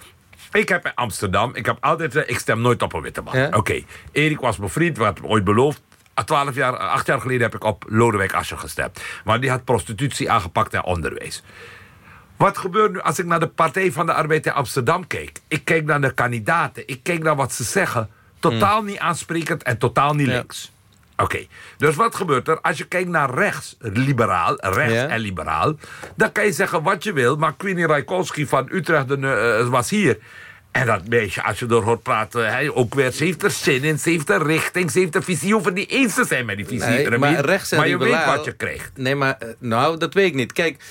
Ik heb in Amsterdam, ik heb altijd ik stem nooit op een witte man. Oké, Erik was mijn vriend, we hadden ooit beloofd. 12 jaar, 8 jaar geleden heb ik op Lodewijk Asscher gestemd. Maar die had prostitutie aangepakt en onderwijs. Wat gebeurt nu als ik naar de Partij van de Arbeid in Amsterdam kijk? Ik kijk naar de kandidaten, ik kijk naar wat ze zeggen. Totaal hmm. niet aansprekend en totaal niet links. Oké, dus wat gebeurt er? Als je kijkt naar rechts, liberaal, rechts en liberaal... dan kan je zeggen wat je wil, maar Queenie Rijkowski van Utrecht uh, was hier... En dat meisje, als je door hoort praten, hij ook weer, ze heeft er zin in, ze heeft een richting, ze heeft een visie. Je hoeft niet eens te zijn met die visie. Nee, maar rechts en maar je weet wat je krijgt. Nee, maar eh, nou, dat weet ik niet. Kijk,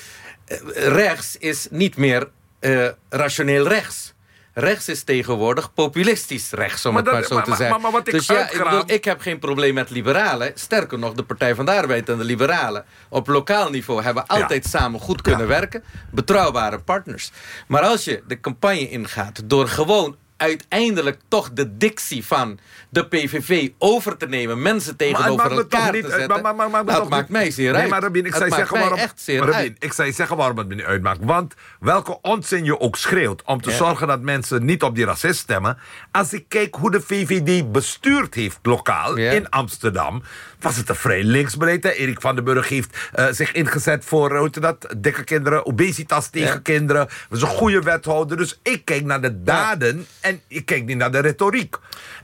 rechts is niet meer uh, rationeel rechts. Rechts is tegenwoordig populistisch rechts, om maar het maar zo te zeggen. Maar, dus ja, ik, bedoel, ik heb geen probleem met liberalen. Sterker nog, de Partij van de Arbeid en de liberalen... op lokaal niveau hebben altijd samen goed kunnen werken. Betrouwbare partners. Maar als je de campagne ingaat door gewoon uiteindelijk toch de dictie van de PVV over te nemen. Mensen tegenover elkaar te zetten. Maar, maar, maar, dat maakt mij zeer uit. Nee, maar Rabin, ik zou zeggen waarom, echt zeer Rabin, ik zou zeggen waarom het me niet uitmaakt. Want welke onzin je ook schreeuwt... om te zorgen dat mensen niet op die racist stemmen... als ik kijk hoe de VVD bestuurd heeft lokaal in Amsterdam was het een vrij linksbeleid. Erik van den Burg heeft uh, zich ingezet voor, hoe dat, dikke kinderen, obesitas tegen ja. kinderen. was een goede wethouder. Dus ik kijk naar de daden en ik kijk niet naar de retoriek.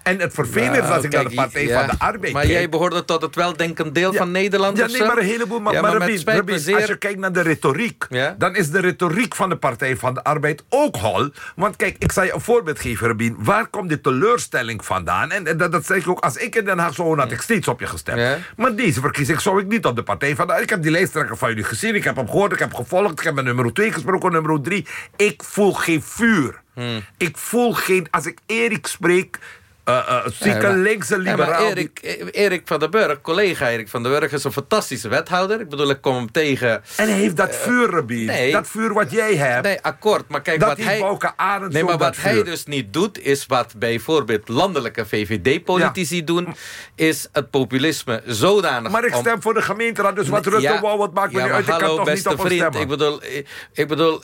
En het vervelende is als ik naar de Partij van de Arbeid Maar jij behoorde tot het weldenkend deel van Nederland Ja, nee, maar een heleboel. Maar, als je kijkt naar de retoriek... dan is de retoriek van de Partij van de Arbeid ook hol. Want kijk, ik zal je een voorbeeld geven, Rabin. Waar komt die teleurstelling vandaan? En, dat, dat zeg ik ook, als ik in Den Haag zou had ik steeds op je gestemd. Maar deze verkiezing zou ik niet op de Partij van de Arbeid... Ik heb die lijsttrekker van jullie gezien, ik heb hem gehoord, ik heb gevolgd... ik heb met nummer 2 gesproken, nummer 3. Ik voel geen vuur. Ik voel geen... Als ik Erik spreek uh, uh, linkse liberaal. Erik, Erik van der Burg, collega Erik van der Burg... is een fantastische wethouder. Ik bedoel, ik kom hem tegen... En hij heeft dat uh, vuur, Rabin. Nee, dat vuur wat jij hebt. Nee, akkoord. Maar kijk, dat wat hij... Nee, maar wat hij dus niet doet... is wat bijvoorbeeld landelijke VVD-politici doen... is het populisme zodanig... Maar ik stem om... voor de gemeenteraad, dus wat Rutte ja, wou, wat maakt me niet uit. Ik hallo, kan toch niet op vriend, stemmen. Ik bedoel, ik bedoel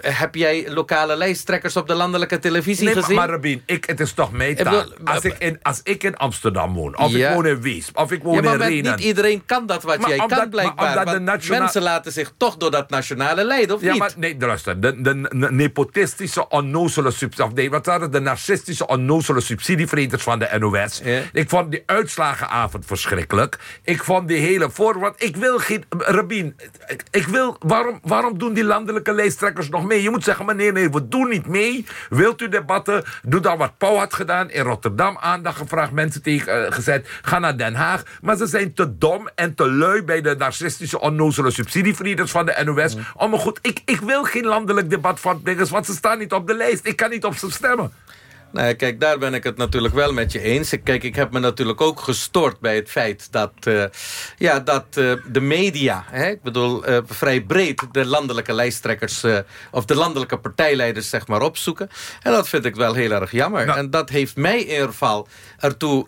heb jij lokale lijsttrekkers op de landelijke televisie gezien? Maar, maar Rabin, ik, het is toch mijn taak als ik, in, als ik in Amsterdam woon, of ik woon in Weesp, of ik woon ja, maar in Renen... niet iedereen kan dat wat jij kan, blijkbaar. Maar. Mensen laten zich toch door dat nationale leiden, of ja, niet? Maar, nee, luister. De, de, de nepotistische, onnozele subsidie... Nee, wat waren de narcistische, onnozele subsidievreters van de NOS. Ja. Ik vond die uitslagenavond verschrikkelijk. Ik vond die hele voor... Want ik wil geen... Rabin, ik, ik wil... Waarom, waarom doen die landelijke lijsttrekkers nog mee? Je moet zeggen, meneer, nee, we doen niet mee. Wilt u debatten? Doe dan wat Pauw had gedaan in Rotterdam Aandacht gevraagd, mensen tegen uh, gezet. Ga naar Den Haag. Maar ze zijn te dom en te lui bij de narcistische, onnozele subsidievrienders van de NOS. Mm. Om goed, ik, ik wil geen landelijk debat van dingen, want ze staan niet op de lijst. Ik kan niet op ze stemmen. Nou, kijk, daar ben ik het natuurlijk wel met je eens. Kijk, ik heb me natuurlijk ook gestort bij het feit dat, uh, ja, dat uh, de media... Hè, ik bedoel, uh, vrij breed de landelijke lijsttrekkers... of de landelijke partijleiders, zeg maar, opzoeken. En dat vind ik wel heel erg jammer. Nou. En dat heeft mij in ieder geval ertoe...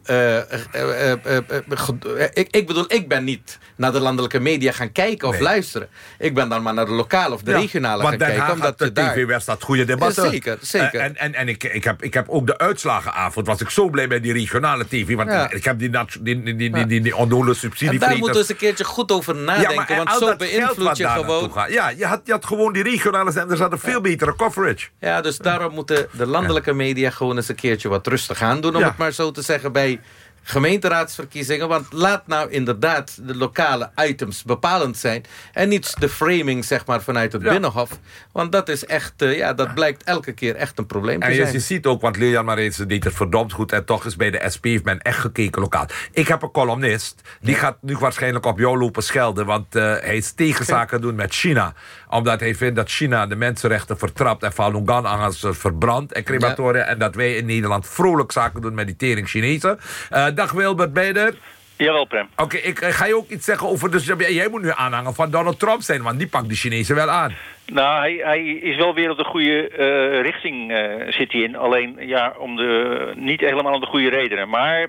ik, ik bedoel, ik ben niet naar de landelijke media gaan kijken of nee. luisteren. Ik ben dan maar naar de lokale of de ja, regionale gaan kijken. Omdat de daar... TV-West dat goede debatten. Zeker, zeker. en en, en ik, ik, heb, ik heb ook de uitslagenavond was ik zo blij bij die regionale tv. Want ja. ik heb die, die, die, die, die, die onnole subsidie. En daar moeten we eens een keertje goed over nadenken. Ja, want zo beïnvloed je gewoon... Ja, je had, je had gewoon die regionale zenders hadden veel betere coverage. Ja, dus daarom moeten de landelijke media gewoon eens een keertje wat rustig aan doen. Om het maar zo te zeggen bij gemeenteraadsverkiezingen. Want laat nou inderdaad de lokale items bepalend zijn. En niet de framing zeg maar, vanuit het Binnenhof. Want dat is echt, uh, ja, dat blijkt elke keer echt een probleem te en zijn. En je ziet ook, want Lilian Marijnse deed het verdomd goed. En toch is bij de SP heeft men echt gekeken lokaal. Ik heb een columnist, die gaat nu waarschijnlijk op jou lopen schelden. Want uh, hij is tegenzaken doen met China. Omdat hij vindt dat China de mensenrechten vertrapt. En Falun Gong angels verbrandt en crematoria. En dat wij in Nederland vrolijk zaken doen met die tering Chinezen. Uh, dag Wilbert, ben je er? Jawel, Prem. Oké, ik ga je ook iets zeggen over... Dus jij moet nu aanhangen van Donald Trump zijn... want die pakt de Chinezen wel aan. Nou, hij, hij is wel weer op de goede uh, richting uh, zit hij in. Alleen, ja, om de, niet helemaal om de goede redenen. Maar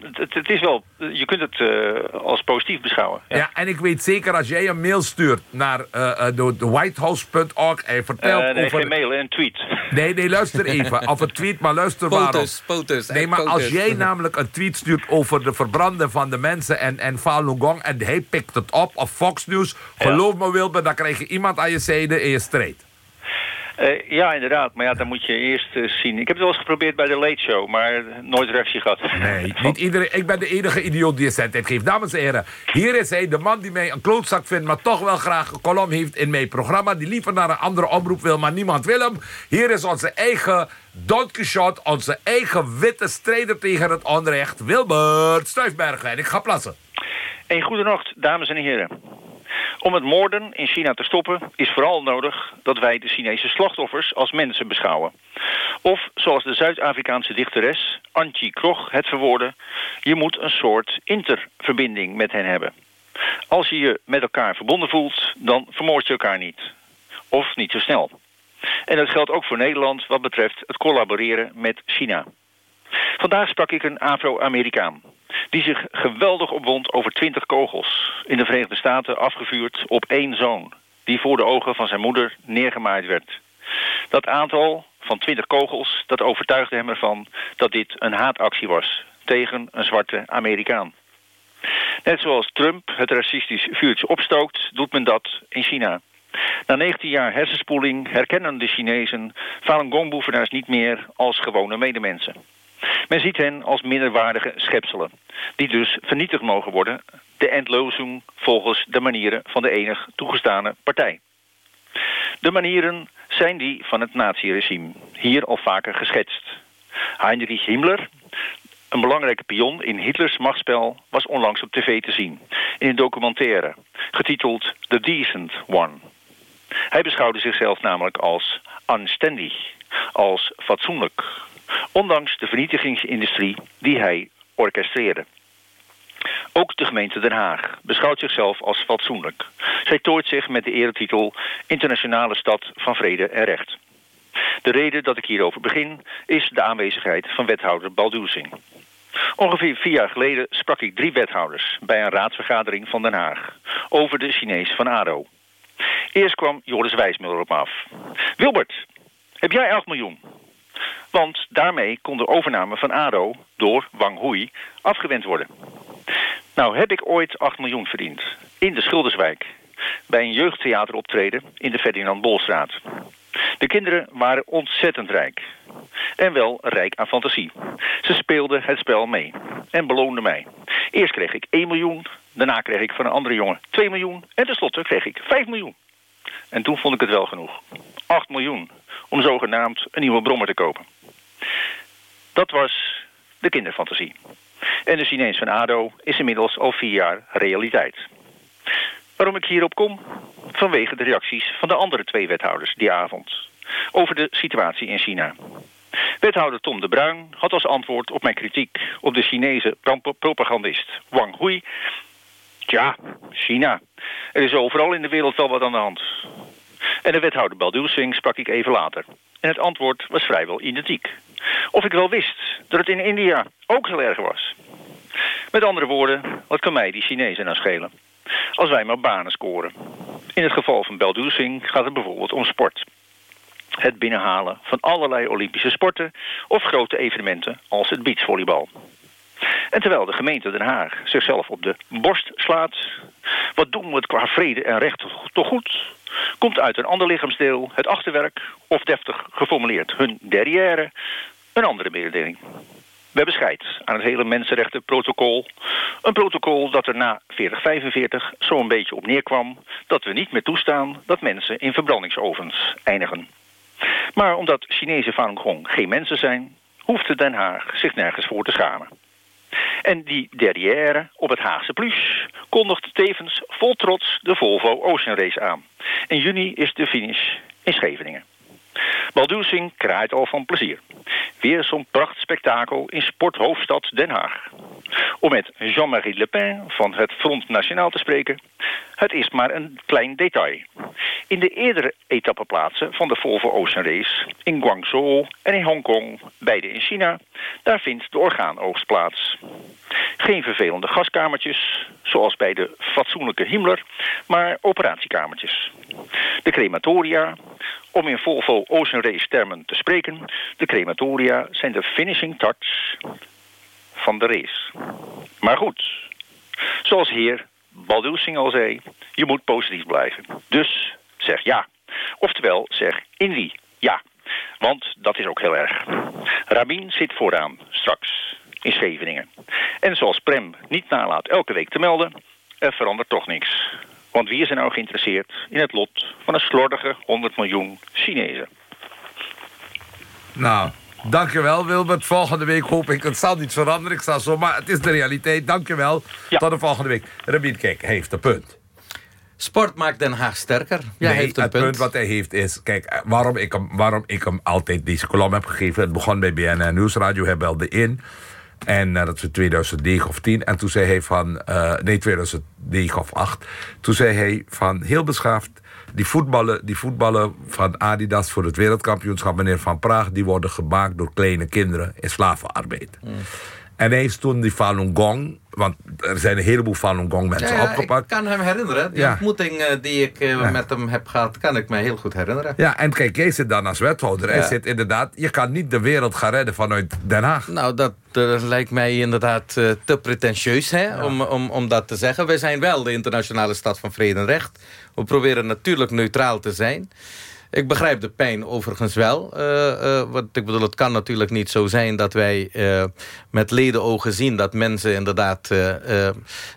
het, het, is wel, je kunt het uh, als positief beschouwen. Ja. ja. en ik weet zeker als jij een mail stuurt naar uh, de, de whitehouse.org en vertelt uh, nee, over... geen mail, een tweet. Nee, nee, luister even. of een tweet, maar luister potus, waarom. Potus, nee, maar als jij namelijk een tweet stuurt over de verbranden van de mensen en, en Falun Gong en hij pikt het op op Fox News, geloof ja. me Wilbur, dan krijg je iemand aan je zijde in je strijd. Uh, ja, inderdaad. Maar ja, dan moet je eerst uh, zien. Ik heb het wel eens geprobeerd bij de Late Show, maar nooit reactie gehad. Nee, niet iedereen. Ik ben de enige idioot die het geeft. Dames en heren, hier is hij, de man die mij een klootzak vindt... maar toch wel graag een kolom heeft in mijn programma... die liever naar een andere omroep wil, maar niemand wil hem. Hier is onze eigen Don Quixote, onze eigen witte strijder tegen het onrecht... Wilbert Stuifbergen. En ik ga plassen. Een goede nacht, dames en heren. Om het moorden in China te stoppen is vooral nodig dat wij de Chinese slachtoffers als mensen beschouwen. Of zoals de Zuid-Afrikaanse dichteres Antje Krog het verwoordde, je moet een soort interverbinding met hen hebben. Als je je met elkaar verbonden voelt, dan vermoord je elkaar niet. Of niet zo snel. En dat geldt ook voor Nederland wat betreft het collaboreren met China. Vandaag sprak ik een Afro-Amerikaan die zich geweldig opwond over twintig kogels... in de Verenigde Staten afgevuurd op één zoon... die voor de ogen van zijn moeder neergemaaid werd. Dat aantal van twintig kogels, dat overtuigde hem ervan... dat dit een haatactie was tegen een zwarte Amerikaan. Net zoals Trump het racistisch vuurtje opstookt, doet men dat in China. Na 19 jaar hersenspoeling herkennen de Chinezen Falun Gong-boevenaars niet meer als gewone medemensen. Men ziet hen als minderwaardige schepselen, die dus vernietigd mogen worden, de endlozing volgens de manieren van de enig toegestane partij. De manieren zijn die van het naziregime, hier al vaker geschetst. Heinrich Himmler, een belangrijke pion in Hitlers machtsspel, was onlangs op tv te zien, in een documentaire, getiteld The Decent One. Hij beschouwde zichzelf namelijk als anständig, als fatsoenlijk, ondanks de vernietigingsindustrie die hij orchestreerde. Ook de gemeente Den Haag beschouwt zichzelf als fatsoenlijk. Zij toort zich met de eretitel Internationale Stad van Vrede en Recht. De reden dat ik hierover begin is de aanwezigheid van wethouder Baldoezing. Ongeveer vier jaar geleden sprak ik drie wethouders bij een raadsvergadering van Den Haag over de Chinees van ADO. Eerst kwam Joris Wijsmuller op me af. Wilbert, heb jij 11 miljoen? Want daarmee kon de overname van ADO door Wang Hui afgewend worden. Nou heb ik ooit 8 miljoen verdiend. In de Schilderswijk. Bij een jeugdtheater optreden in de Ferdinand Bolstraat. De kinderen waren ontzettend rijk. En wel rijk aan fantasie. Ze speelden het spel mee. En beloonden mij. Eerst kreeg ik 1 miljoen. Daarna kreeg ik van een andere jongen 2 miljoen. En tenslotte kreeg ik 5 miljoen. En toen vond ik het wel genoeg. 8 miljoen. Om zogenaamd een nieuwe brommer te kopen. Dat was de kinderfantasie. En de Chinees van ADO is inmiddels al vier jaar realiteit. Waarom ik hierop kom? Vanwege de reacties van de andere twee wethouders die avond. Over de situatie in China. Wethouder Tom de Bruin had als antwoord op mijn kritiek op de Chinese propagandist Wang Hui... Tja, China. Er is overal in de wereld wel wat aan de hand. En de wethouder Baldursing sprak ik even later. En het antwoord was vrijwel identiek. Of ik wel wist dat het in India ook heel erg was. Met andere woorden, wat kan mij die Chinezen nou schelen? Als wij maar banen scoren. In het geval van Baldursing gaat het bijvoorbeeld om sport. Het binnenhalen van allerlei Olympische sporten of grote evenementen als het beachvolleybal. En terwijl de gemeente Den Haag zichzelf op de borst slaat... wat doen we het qua vrede en recht toch goed... komt uit een ander lichaamsdeel het achterwerk... of deftig geformuleerd hun derrière... een andere mededeling. We hebben scheid aan het hele mensenrechtenprotocol. Een protocol dat er na 4045 zo'n beetje op neerkwam... dat we niet meer toestaan dat mensen in verbrandingsovens eindigen. Maar omdat Chinese Falun Gong geen mensen zijn... hoeft Den Haag zich nergens voor te schamen. En die derrière op het Haagse Plus kondigt tevens vol trots de Volvo Ocean Race aan. In juni is de finish in Scheveningen. Baldursing kraait al van plezier. Weer zo'n prachtspektakel in sporthoofdstad Den Haag. Om met Jean-Marie Le Pen van het Front Nationaal te spreken... het is maar een klein detail. In de eerdere etappeplaatsen van de Volvo Ocean Race... in Guangzhou en in Hongkong, beide in China... daar vindt de orgaanoogst plaats. Geen vervelende gaskamertjes, zoals bij de fatsoenlijke Himmler... maar operatiekamertjes. De crematoria, om in Volvo Ocean Race termen te spreken... de crematoria zijn de finishing touch van de race. Maar goed, zoals heer Baldursing al zei... je moet positief blijven. Dus zeg ja. Oftewel zeg in wie ja. Want dat is ook heel erg. Rabin zit vooraan, straks, in Scheveningen. En zoals Prem niet nalaat elke week te melden... er verandert toch niks. Want wie is er nou geïnteresseerd in het lot van een slordige 100 miljoen Chinezen? Nou, dankjewel Wilbert. Volgende week hoop ik, het zal niet veranderen, ik sta zo, maar het is de realiteit. Dankjewel. Ja. Tot de volgende week. Rabin, kijk, hij heeft een punt. Sport maakt Den Haag sterker. Jij nee, heeft een het punt. wat hij heeft is... Kijk, waarom ik, hem, waarom ik hem altijd deze column heb gegeven... het begon bij BNN Nieuwsradio, hij belde in... En uh, dat was 2009 of 10. En toen zei hij van... Uh, nee, 2009 of 8. Toen zei hij van heel beschaafd... Die voetballen, die voetballen van Adidas voor het wereldkampioenschap... meneer Van Praag, die worden gemaakt door kleine kinderen... in slavenarbeid. Mm. En hij is toen die Falun Gong... want er zijn een heleboel Falun Gong mensen ja, opgepakt. ik kan hem herinneren. Die ontmoeting uh, die ik uh, met hem heb gehad... kan ik me heel goed herinneren. Ja, en kijk, jij zit dan als wethouder. Hij zit inderdaad... je kan niet de wereld gaan redden vanuit Den Haag. Nou, dat lijkt mij inderdaad uh, te pretentieus hè, om, om, om dat te zeggen. Wij zijn wel de internationale stad van vrede en recht. We proberen natuurlijk neutraal te zijn... Ik begrijp de pijn overigens wel. Uh, wat ik bedoel, het kan natuurlijk niet zo zijn dat wij uh, met ledenogen zien... dat mensen inderdaad,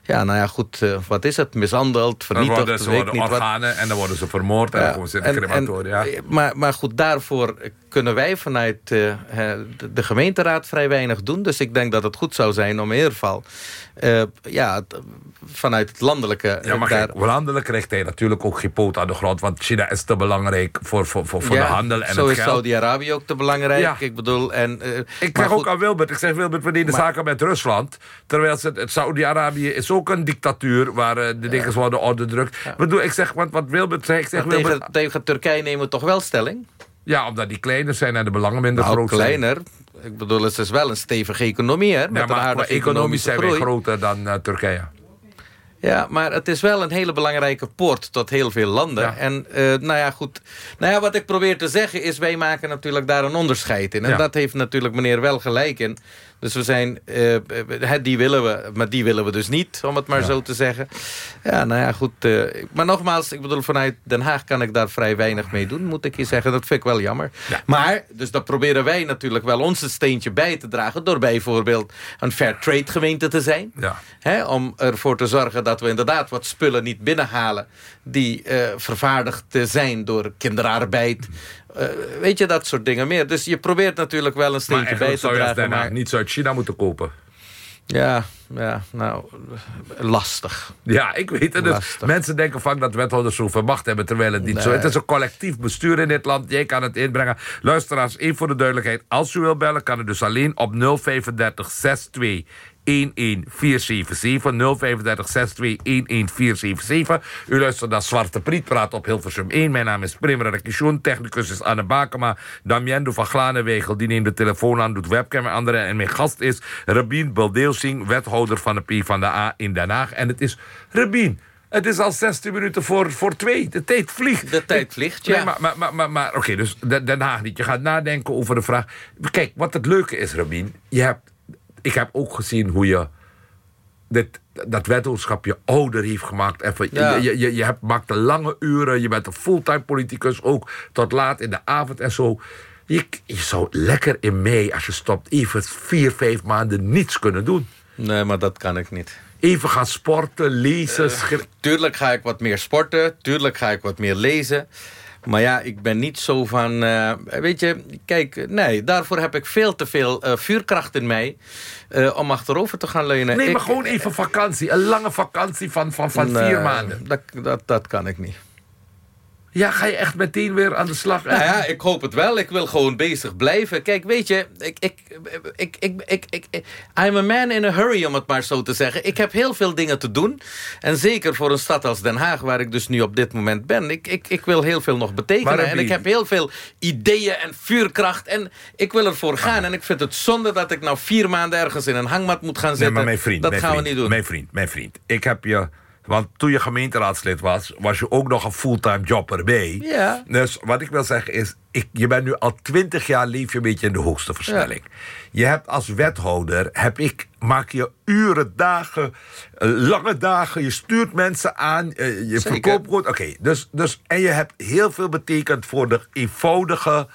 ja, nou ja, goed, wat is het? Mishandeld, vernietigd. Dan worden ze worden organen en dan worden ze vermoord en dan ze in de crematoria. Maar, maar goed, daarvoor kunnen wij vanuit de, de gemeenteraad vrij weinig doen. Dus ik denk dat het goed zou zijn om in ieder geval... ja, vanuit het landelijke... Ja, maar daar... landelijk krijgt hij natuurlijk ook geen poot aan de grond... want China is te belangrijk voor, voor, voor, voor de handel en zo het is Saudi-Arabië ook te belangrijk. Ja. Ik bedoel... En, uh, ik zeg ook aan Wilbert, ik zeg Wilbert, we de zaken met Rusland... terwijl Saudi-Arabië is ook een dictatuur... waar uh, de dingen worden onderdrukt. Ja. Bedoel, ik zeg, want wat Wilbert zegt... Ik zeg, Wilbert, tegen, tegen Turkije nemen we toch wel stelling? Ja, omdat die kleiner zijn en de belangen minder nou, groot kleiner. Ik bedoel, het is wel een stevige economie, hè? Met ja, maar, maar economisch zijn we groter dan uh, Turkije. Ja, maar het is wel een hele belangrijke poort tot heel veel landen. En uh, nou ja, goed. Nou ja, wat ik probeer te zeggen is... wij maken natuurlijk daar een onderscheid in. En dat heeft natuurlijk meneer wel gelijk in. Dus we zijn, uh, die willen we, maar die willen we dus niet, om het maar zo te zeggen. Ja, nou ja, goed. Uh, maar nogmaals, ik bedoel, vanuit Den Haag kan ik daar vrij weinig mee doen, moet ik je zeggen. Dat vind ik wel jammer. Maar, dus dat proberen wij natuurlijk wel ons steentje bij te dragen... door bijvoorbeeld een fair trade gemeente te zijn. Ja. Hè, om ervoor te zorgen dat we inderdaad wat spullen niet binnenhalen... die uh, vervaardigd zijn door kinderarbeid... Uh, weet je, dat soort dingen meer. Dus je probeert natuurlijk wel een steentje bij te dragen. Maar niet zo uit China moeten kopen. Ja, ja, nou, lastig. Ja, ik weet het. Dus mensen denken vaak dat wethouders zoveel macht hebben... terwijl het niet zo Het is een collectief bestuur in dit land. Jij kan het inbrengen. Luisteraars, één voor de duidelijkheid. Als u wil bellen, kan het dus alleen op 035 62 11477 035 6211477. U luistert naar Zwarte Priet, praat op Hilversum 1. Mijn naam is Prim Rekishun, technicus is Anne Bakema. Damiendo van Glanenwegel, die neemt de telefoon aan, doet webcam en andere. En mijn gast is Rabin Baldeelsing, wethouder van de P van de A in Den Haag. En het is Rabin. Het is al 16 minuten voor, voor twee. De tijd vliegt. De tijd vliegt, ja. Nee, maar maar, maar, maar, maar oké, dus Den Haag niet. Je gaat nadenken over de vraag... Kijk, wat het leuke is, Rabin... Je hebt ik heb ook gezien hoe je dit, dat wethoudschap je ouder heeft gemaakt. Even, je, je, je hebt, maakt lange uren, je bent een fulltime politicus... ook tot laat in de avond en zo. Je, je zou lekker in mei, als je stopt... even vier, vijf maanden niets kunnen doen. Nee, maar dat kan ik niet. Even gaan sporten, lezen... Uh, tuurlijk ga ik wat meer sporten. Tuurlijk ga ik wat meer lezen. Maar ja, ik ben niet zo van... Uh, weet je, kijk, nee, daarvoor heb ik veel te veel uh, vuurkracht in mij... Uh, om achterover te gaan leunen. Nee, maar gewoon even vakantie. Een lange vakantie van, van, van vier maanden. Dat, dat, dat kan ik niet. Ja, ga je echt meteen weer aan de slag? Nou ja, ik hoop het wel. Ik wil gewoon bezig blijven. Kijk, weet je, ik, ik, ik, ik, ik, ik, I'm a man in a hurry, om het maar zo te zeggen. Ik heb heel veel dingen te doen. En zeker voor een stad als Den Haag, waar ik dus nu op dit moment ben. Ik, ik, ik wil heel veel nog betekenen. En ik heb heel veel ideeën en vuurkracht. En ik wil ervoor gaan. En ik vind het zonde dat ik nou vier maanden ergens in een hangmat moet gaan zitten. Nee, maar mijn vriend, dat mijn gaan vriend, we niet doen. Mijn vriend, mijn vriend. Ik heb je want toen je gemeenteraadslid was, was je ook nog een fulltime job erbij. Ja. Dus wat ik wil zeggen is, ik, je bent nu al twintig jaar leef je een beetje in de hoogste versnelling. Je hebt als wethouder, heb ik, maak je uren, dagen, eh, lange dagen. Je stuurt mensen aan, uh, je verkoopt goed. Oké, dus, dus, en je hebt heel veel betekend voor de eenvoudige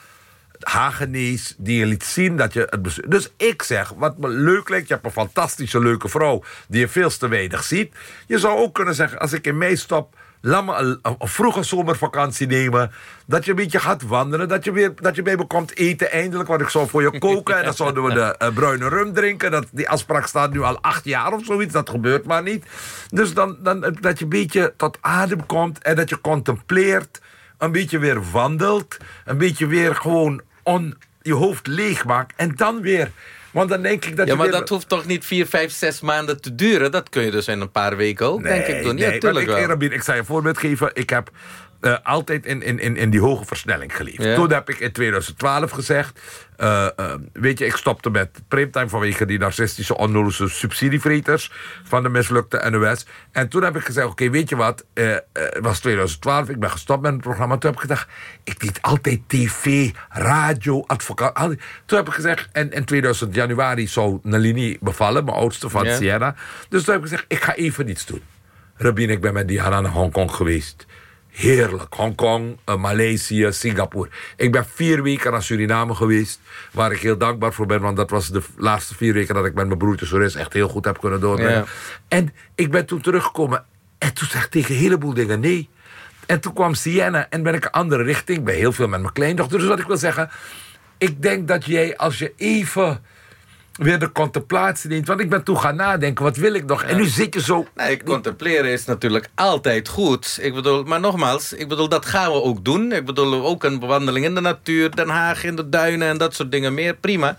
Hagenees die je liet zien dat je het. Dus ik zeg, wat me leuk lijkt... je hebt een fantastische leuke vrouw die je veel te weinig ziet. Je zou ook kunnen zeggen, als ik in mei stop... laat me een, een, vroege zomervakantie nemen... dat je een beetje gaat wandelen... dat je, weer, dat je bij me komt eten eindelijk... want ik zou voor je koken... en dan zouden we de uh, bruine rum drinken. Dat, die afspraak staat nu al acht jaar of zoiets. Dat gebeurt maar niet. Dus dan, dan, dat je een beetje tot adem komt... en dat je contempleert een beetje weer wandelt, een beetje weer gewoon on, je hoofd leeg maakt en dan weer... Want dan denk ik dat ja, maar dat hoeft toch niet vier, vijf, zes maanden te duren? Dat kun je dus in een paar weken ook, denk ik doen. Ja, nee, tuurlijk ik, wel. ik zal je een voorbeeld geven. Ik heb uh, altijd in, in, in, in die hoge versnelling geleefd. Ja. Toen heb ik in 2012 gezegd... Uh, uh, weet je, ik stopte met primetime vanwege die narcistische onnodige subsidievreters van de mislukte NOS. En toen heb ik gezegd, oké, okay, weet je wat, het was 2012, ik ben gestopt met het programma. Toen heb ik gedacht, ik deed altijd tv, radio, advocaat. Toen heb ik gezegd, en in 2000 januari zou Nalini bevallen, mijn oudste van. Sierra. Dus toen heb ik gezegd, ik ga even niets doen. Rabin, ik ben met Diana naar Hongkong geweest. Heerlijk. Hongkong, uh, Maleisië, Singapore. Ik ben vier weken naar Suriname geweest. Waar ik heel dankbaar voor ben. Want dat was de laatste vier weken dat ik met mijn broertje Soris echt heel goed heb kunnen doorbrengen. Ja. En ik ben toen teruggekomen. En toen zeg ik tegen een heleboel dingen nee. En toen kwam Sienna en ben ik een andere richting. Ik ben heel veel met mijn kleindochter. Dus wat ik wil zeggen. Ik denk dat jij als je even weer de contemplatie neemt. Want ik ben toen gaan nadenken, wat wil ik nog? Ja. En nu zit je zo... Nee, contempleren is natuurlijk altijd goed. Ik bedoel, maar nogmaals, ik bedoel, dat gaan we ook doen. Ik bedoel, ook een wandeling in de natuur, Den Haag in de duinen en dat soort dingen meer. Prima.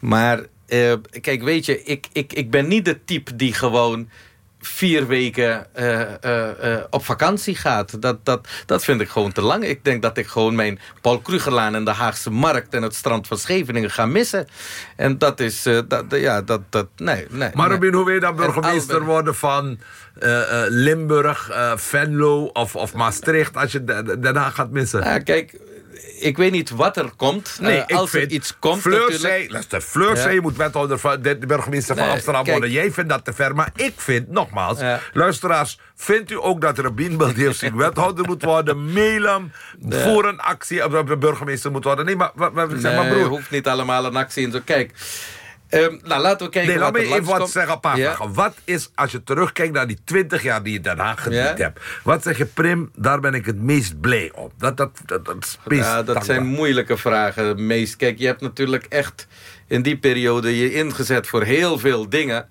Maar uh, kijk, weet je, ik, ik, ik ben niet de type die gewoon vier weken uh, uh, uh, op vakantie gaat. Dat, dat, dat vind ik gewoon te lang. Ik denk dat ik gewoon mijn Paul Krugerlaan en de Haagse Markt... en het strand van Scheveningen ga missen. En dat is... dat, ja, dat, dat, nee, nee. Maar Robin, hoe wil je dan burgemeester worden van... Limburg, Venlo of, of Maastricht... als je daarna gaat missen? Ja, kijk, ik weet niet wat er komt. Nee, uh, als er iets komt Fleur zei, luister, Fleur ja. moet wethouder van de burgemeester van nee, Amsterdam kijk, worden. Jij vindt dat te ver, maar ik vind, nogmaals... Ja. luisteraars, vindt u ook dat Rabin Baldeelsing wethouder moet worden? Mail hem nee. voor een actie, of de burgemeester moet worden. Nee, maar, zeg maar broer. hoeft niet allemaal een actie in zo. Kijk... Um, nou, laten we kijken nee, wat laat me even wat zeggen, een paar ja. Wat is, als je terugkijkt naar die 20 jaar die je daarna gediend ja. hebt... wat zeg je, Prim, daar ben ik het meest blij op? Dat, dat, dat, dat, ja, dat zijn moeilijke vragen. Meest, kijk, je hebt natuurlijk echt in die periode je ingezet voor heel veel dingen.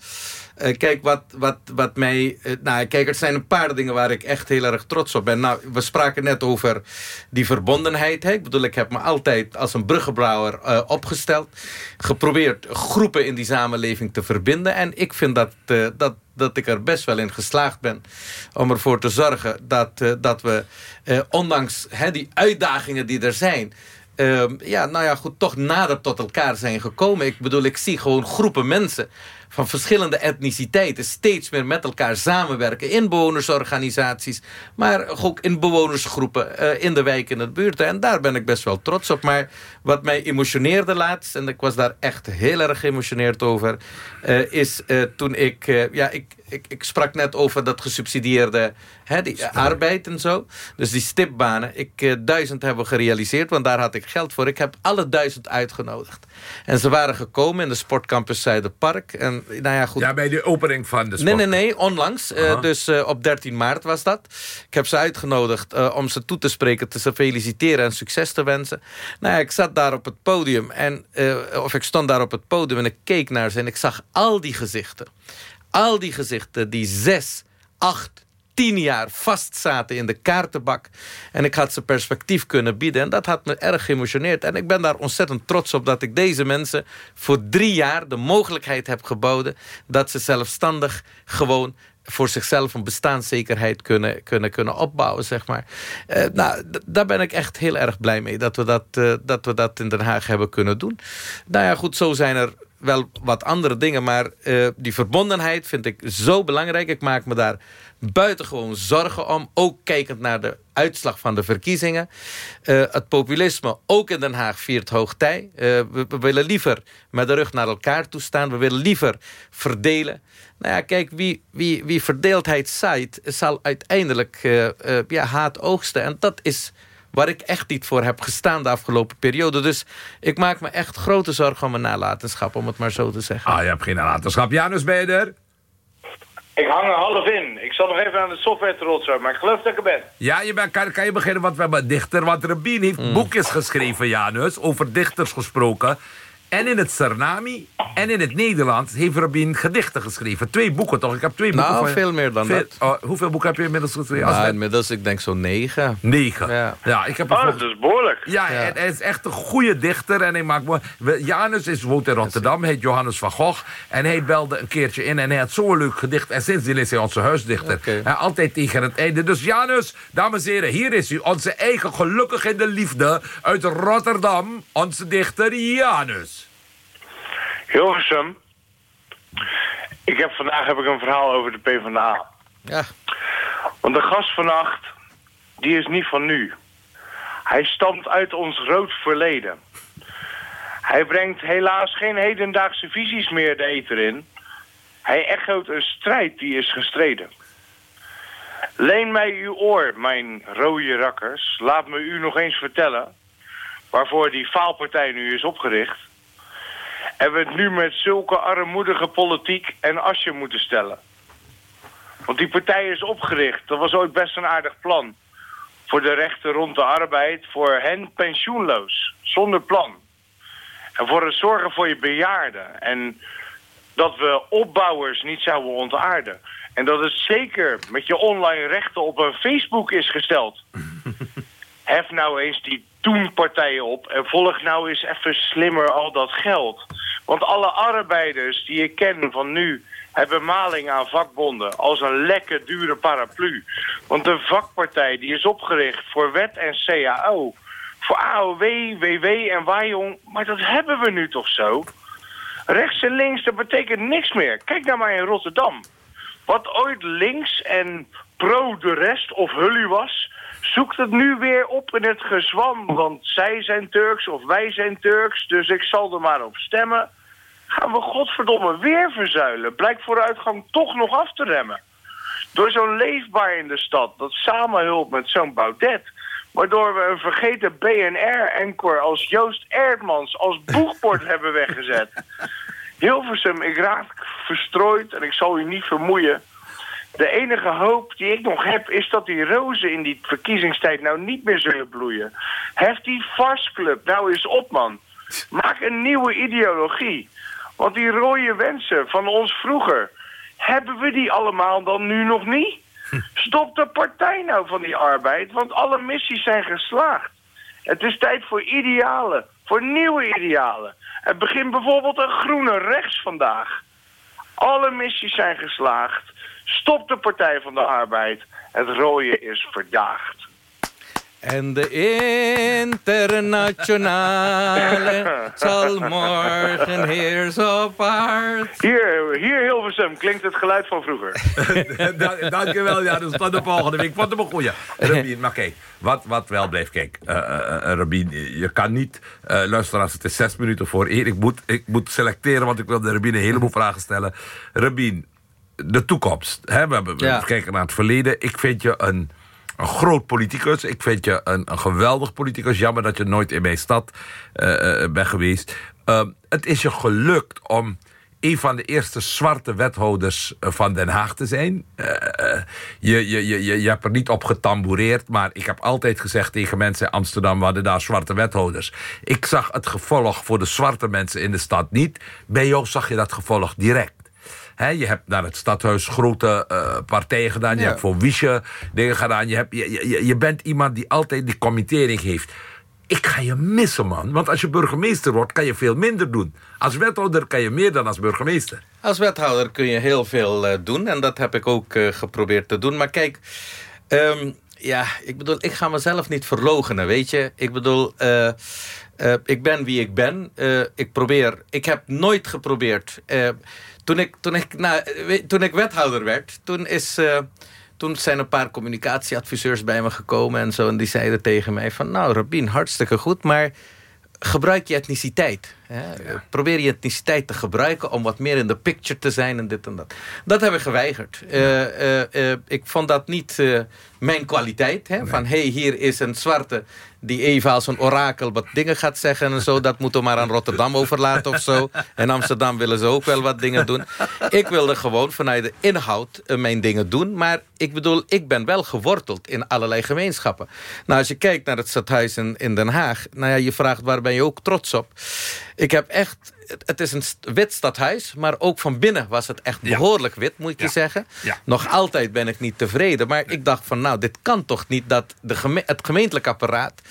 Uh, kijk, wat, wat, wat mij... Uh, nou, kijk, er zijn een paar dingen waar ik echt heel erg trots op ben. Nou, we spraken net over die verbondenheid. Hè? Ik bedoel, ik heb me altijd als een bruggenbouwer uh, opgesteld. Geprobeerd groepen in die samenleving te verbinden. En ik vind dat, dat, dat ik er best wel in geslaagd ben... om ervoor te zorgen dat, dat we, ondanks die uitdagingen die er zijn... Uh, ja, nou ja, goed, toch nader tot elkaar zijn gekomen. Ik bedoel, ik zie gewoon groepen mensen van verschillende etniciteiten steeds meer met elkaar samenwerken. In bewonersorganisaties, maar ook in bewonersgroepen uh, in de wijk en het buurt. En daar ben ik best wel trots op. Maar wat mij emotioneerde laatst, en ik was daar echt heel erg geëmotioneerd over... Uh, is uh, toen ik, ja, ik, ik, ik sprak net over dat gesubsidieerde hè, die, arbeid en zo. Dus die stipbanen. Ik, duizend hebben we gerealiseerd, want daar had ik geld voor. Ik heb alle duizend uitgenodigd. En ze waren gekomen in de sportcampus Zuiderpark. En nou ja, goed. Ja, bij de opening van de sport. Nee, nee, nee, onlangs. Uh, dus uh, op 13 maart was dat. Ik heb ze uitgenodigd uh, om ze toe te spreken, te feliciteren en succes te wensen. Nou ja, ik zat daar op het podium. En, of ik stond daar op het podium en ik keek naar ze en ik zag al die gezichten. Al die gezichten die zes, acht, tien jaar vastzaten in de kaartenbak. En ik had ze perspectief kunnen bieden. En dat had me erg geëmotioneerd. En ik ben daar ontzettend trots op dat ik deze mensen voor drie jaar de mogelijkheid heb geboden... dat ze zelfstandig gewoon voor zichzelf een bestaanszekerheid kunnen, kunnen, kunnen opbouwen, zeg maar. Uh, nou, daar ben ik echt heel erg blij mee, dat we dat, uh, dat we dat in Den Haag hebben kunnen doen. Nou ja, goed, zo zijn er wel wat andere dingen, maar uh, die verbondenheid vind ik zo belangrijk. Ik maak me daar buitengewoon zorgen om. Ook kijkend naar de uitslag van de verkiezingen. Uh, het populisme, ook in Den Haag, viert hoogtij. Uh, we, willen liever met de rug naar elkaar toestaan. We willen liever verdelen. Nou ja, kijk, wie, wie, wie verdeeldheid zaait... zal uiteindelijk ja, haat oogsten. En dat is waar ik echt niet voor heb gestaan de afgelopen periode. Dus ik maak me echt grote zorgen om mijn nalatenschap, om het maar zo te zeggen. Ah, je hebt geen nalatenschap. Janus, ben je er? Ik hang er half in. Ik zal nog even aan de software trotsen, maar ik geloof dat ik er ben. Ja, je ben, kan, kan je beginnen, want we hebben dichter. Want Rabin heeft mm. boekjes geschreven, Janus, over dichters gesproken. En in het Suriname en in het Nederlands heeft Rabin gedichten geschreven. Twee boeken toch? Ik heb twee boeken nou, veel meer dan dat. Oh, hoeveel boeken heb je inmiddels geschreven? Nou, inmiddels, ik denk zo'n negen. Negen? Ja. ja ik heb oh, dat is behoorlijk. Ja, ja. En hij is echt een goede dichter. En hij maakt me... Janus is, woont in Rotterdam, heet Johannes van Gogh. En hij belde een keertje in en hij had zo'n leuk gedicht. En sindsdien is hij onze huisdichter. Okay. altijd tegen het einde. Dus Janus, dames en heren, hier is u. Onze eigen gelukkig in de liefde uit Rotterdam. Onze dichter Janus. Hilversum. Ik heb, vandaag heb ik een verhaal over de PvdA. Ja. Want de gast vannacht, die is niet van nu. Hij stamt uit ons rood verleden. Hij brengt helaas geen hedendaagse visies meer de eter in. Hij echoot een strijd die is gestreden. Leen mij uw oor, mijn rode rakkers. Laat me u nog eens vertellen... waarvoor die faalpartij nu is opgericht en we het nu met zulke armoedige politiek en asje moeten stellen. Want die partij is opgericht. Dat was ooit best een aardig plan. Voor de rechten rond de arbeid, voor hen pensioenloos, zonder plan. En voor het zorgen voor je bejaarden. En dat we opbouwers niet zouden ontaarden. En dat het zeker met je online rechten op een Facebook is gesteld. Hef nou eens die toen-partijen op en volg nou eens even slimmer al dat geld. Want alle arbeiders die ik ken van nu hebben maling aan vakbonden als een lekker dure paraplu. Want de vakpartij die is opgericht voor wet en CAO. Voor AOW, WW en WAJONG. Maar dat hebben we nu toch zo? Rechts en links, dat betekent niks meer. Kijk naar nou maar in Rotterdam. Wat ooit links en pro de rest of hully was zoekt het nu weer op in het gezwam. Want zij zijn Turks of wij zijn Turks, dus ik zal er maar op stemmen. Gaan we godverdomme weer verzuilen. Blijkt vooruitgang toch nog af te remmen. Door zo'n leefbaar in de stad, dat samenhult met zo'n Baudet... waardoor we een vergeten BNR-encor als Joost Erdmans als boegport hebben weggezet. Hilversum, ik raak verstrooid en ik zal u niet vermoeien... De enige hoop die ik nog heb is dat die rozen in die verkiezingstijd nou niet meer zullen bloeien. Heft die Club nou eens op, man. Maak een nieuwe ideologie. Want die rode wensen van ons vroeger... hebben we die allemaal dan nu nog niet? Stop de partij nou van die arbeid, want alle missies zijn geslaagd. Het is tijd voor idealen, voor nieuwe idealen. Het begint bijvoorbeeld een groene rechts vandaag. Alle missies zijn geslaagd. Stop de Partij van de Arbeid. Het rode is verdaagd. En de internationale zal morgen heer zo paard. Hier, hier Hilversum klinkt het geluid van vroeger. Dankjewel, ja, dat is van de volgende week. Wat een goeie. Rabin, maar kijk, wat, wat wel blijft, kijk. Uh, uh, Rabin, je kan niet uh, luisteren als het is zes minuten voor één. Ik moet, ik moet selecteren, want ik wil de Rabin een heleboel vragen stellen. Rabin, de toekomst. Hè? We, we, ja. kijken naar het verleden. Ik vind je een een groot politicus. Ik vind je een, een geweldig politicus. Jammer dat je nooit in mijn stad uh, bent geweest. Uh, het is je gelukt om een van de eerste zwarte wethouders van Den Haag te zijn. Je, je, je, je hebt er niet op getamboureerd... maar ik heb altijd gezegd tegen mensen in Amsterdam... we hadden daar zwarte wethouders. Ik zag het gevolg voor de zwarte mensen in de stad niet. Bij jou zag je dat gevolg direct je hebt naar het stadhuis grote uh, partijen gedaan. Je hebt voor Wiesje dingen gedaan. Je, hebt, je, je, je bent iemand die altijd die committering heeft. Ik ga je missen, man. Want als je burgemeester wordt, kan je veel minder doen. Als wethouder kan je meer dan als burgemeester. Als wethouder kun je heel veel uh, doen. En dat heb ik ook uh, geprobeerd te doen. Maar kijk... Um, ja, ik bedoel, ik ga mezelf niet verlogenen, weet je. Ik bedoel, uh, ik ben wie ik ben. Ik probeer, ik heb nooit geprobeerd toen ik, toen ik, toen ik wethouder werd, toen, is, uh, toen zijn een paar communicatieadviseurs bij me gekomen en zo. En die zeiden tegen mij van, nou Rabin, hartstikke goed, maar gebruik je etniciteit. Hè? Probeer je etniciteit te gebruiken om wat meer in de picture te zijn en dit en dat. Dat heb ik geweigerd. Uh, uh, ik vond dat niet mijn kwaliteit. Hè? Van, hé, hey, hier is een zwarte die even als een orakel wat dingen gaat zeggen en zo. Dat moeten we maar aan Rotterdam overlaten of zo. En Amsterdam willen ze ook wel wat dingen doen. Ik wilde gewoon vanuit de inhoud mijn dingen doen. Maar ik bedoel, ik ben wel geworteld in allerlei gemeenschappen. Nou, als je kijkt naar het stadhuis in, in Den Haag. Nou ja, je vraagt waar ben je ook trots op. Ik heb echt het is een wit stadhuis, maar ook van binnen was het echt behoorlijk wit, moet ik je zeggen. Nog altijd ben ik niet tevreden, maar ik dacht van nou, dit kan toch niet dat de het gemeentelijk apparaat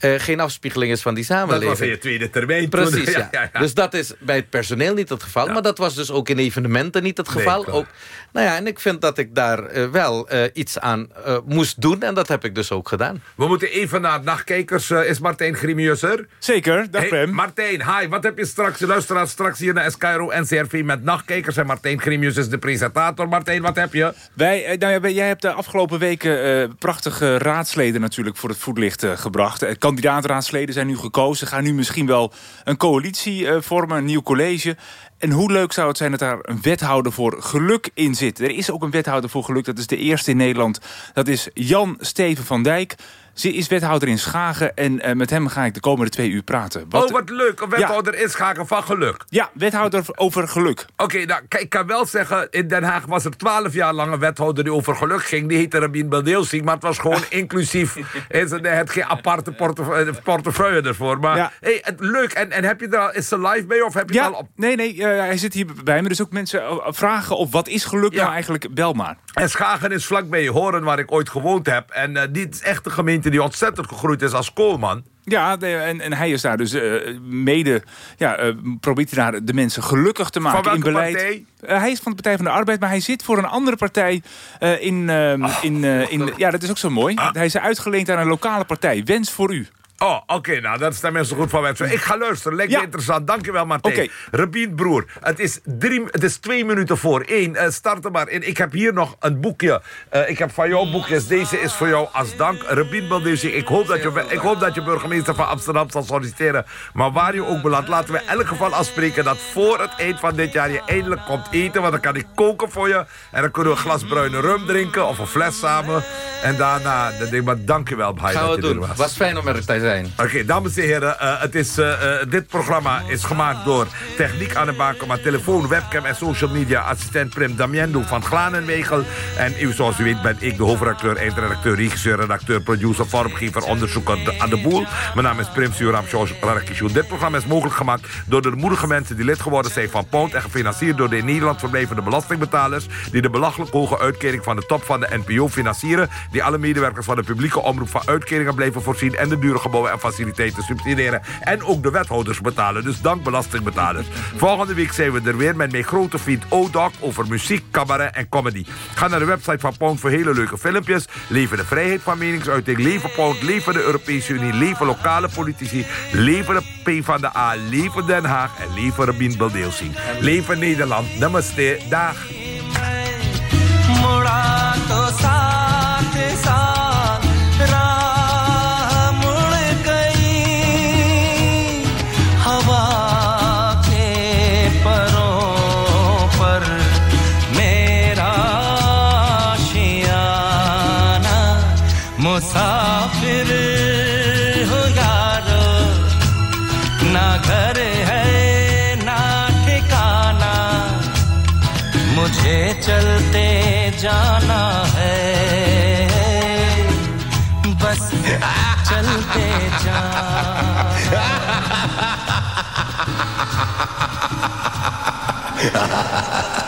uh, geen afspiegeling is van die samenleving. Dat was in je tweede termijn. Precies, ja. Ja, ja. Dus dat is bij het personeel niet het geval. Maar dat was dus ook in evenementen niet het geval. Nee, ook, nou ja, en ik vind dat ik daar uh, wel uh, iets aan moest doen. En dat heb ik dus ook gedaan. We moeten even naar nachtkijkers. is Martijn Grimius er? Zeker, dag hey, Prem. Martijn, hi. Wat heb je straks? Je luisteraar straks hier naar SKRO NCRV met nachtkijkers. En Martijn Grimius is de presentator. Martijn, wat heb je? Wij, nou ja, jij hebt de afgelopen weken prachtige raadsleden natuurlijk voor het voetlicht gebracht kandidaatraadsleden zijn nu gekozen. Gaan nu misschien wel een coalitie uh, vormen, een nieuw college. En hoe leuk zou het zijn dat daar een wethouder voor geluk in zit. Er is ook een wethouder voor geluk, dat is de eerste in Nederland. Dat is Jan Steven van Dijk. Ze is wethouder in Schagen en uh, met hem ga ik de komende twee uur praten. Wat, oh, wat leuk. Een wethouder ja. in Schagen van geluk. Ja, wethouder over geluk. Oké, okay, nou, ik kan wel zeggen... in Den Haag was er twaalf jaar lang een wethouder die over geluk ging. Die heette Rabin Beldeelsing, maar het was gewoon inclusief. Het, het geen aparte portefeuille, portefeuille ervoor. Maar ja. hey, het, leuk. En, en heb je er al, is ze live mee of heb je ja, al op? Nee, nee, uh, hij zit hier bij me. Dus ook mensen vragen op wat is geluk nou eigenlijk, bel maar. En Schagen is vlakbij Horen, waar ik ooit gewoond heb. En uh, dit is echt een gemeente die ontzettend gegroeid is als koolman. Ja, en, en hij is daar dus uh, mede... Ja, uh, probeert hij daar de mensen gelukkig te maken in beleid. Partij? Uh, hij is van de Partij van de Arbeid, maar hij zit voor een andere partij in... Oh, in, in ja, dat is ook zo mooi. Ah. Hij is uitgeleend aan een lokale partij. Wens voor u. Oh, oké, nou, dat is daar mensen goed van weten. Ik ga luisteren, lijkt ja. me interessant. Dankjewel, Martijn. Okay. Rabien, broer, het is, drie, het is twee minuten voor één. Uh, start er maar in. Ik heb hier nog een boekje. Uh, ik heb van jou boekjes. Deze is voor jou als dank. Rabien Baldezi, ik hoop, dat je, ik hoop dat je burgemeester van Amsterdam zal solliciteren. Maar waar je ook belandt, laten we in elk geval afspreken... dat voor het eind van dit jaar je eindelijk komt eten. Want dan kan ik koken voor je. En dan kunnen we een glas bruine rum drinken of een fles samen. En daarna, dan denk ik maar dankjewel. Gaan we doen. Was fijn om er eens Oké, dames en heren. Uh, het is, uh, dit programma is gemaakt door Techniek aan de maar telefoon, webcam en social media... assistent Prim Damiendo van Glanenwegel. En zoals u weet ben ik de hoofdredacteur, eindredacteur... regisseur, redacteur, producer, vormgever, onderzoeker aan de boel. Mijn naam is Prim Suram Rarakishou. Dit programma is mogelijk gemaakt door de moedige mensen... die lid geworden zijn van Pound... en gefinancierd door de in Nederland verblijvende belastingbetalers... die de belachelijk hoge uitkering van de top van de NPO financieren... die alle medewerkers van de publieke omroep van uitkeringen blijven voorzien... en de dure gebouwen en faciliteiten subsidiëren. En ook de wethouders betalen, dus dank belastingbetalers. Volgende week zijn we er weer met mijn grote vriend O-Doc... over muziek, cabaret en comedy. Ga naar de website van Pound voor hele leuke filmpjes. Leven de vrijheid van meningsuiting, leven Pound, leven de Europese Unie... leven lokale politici, leven de P van de A, leven Den Haag... en leven Rabin Beldeelsing. Leven Nederland, namaste, dag. Musafir yeah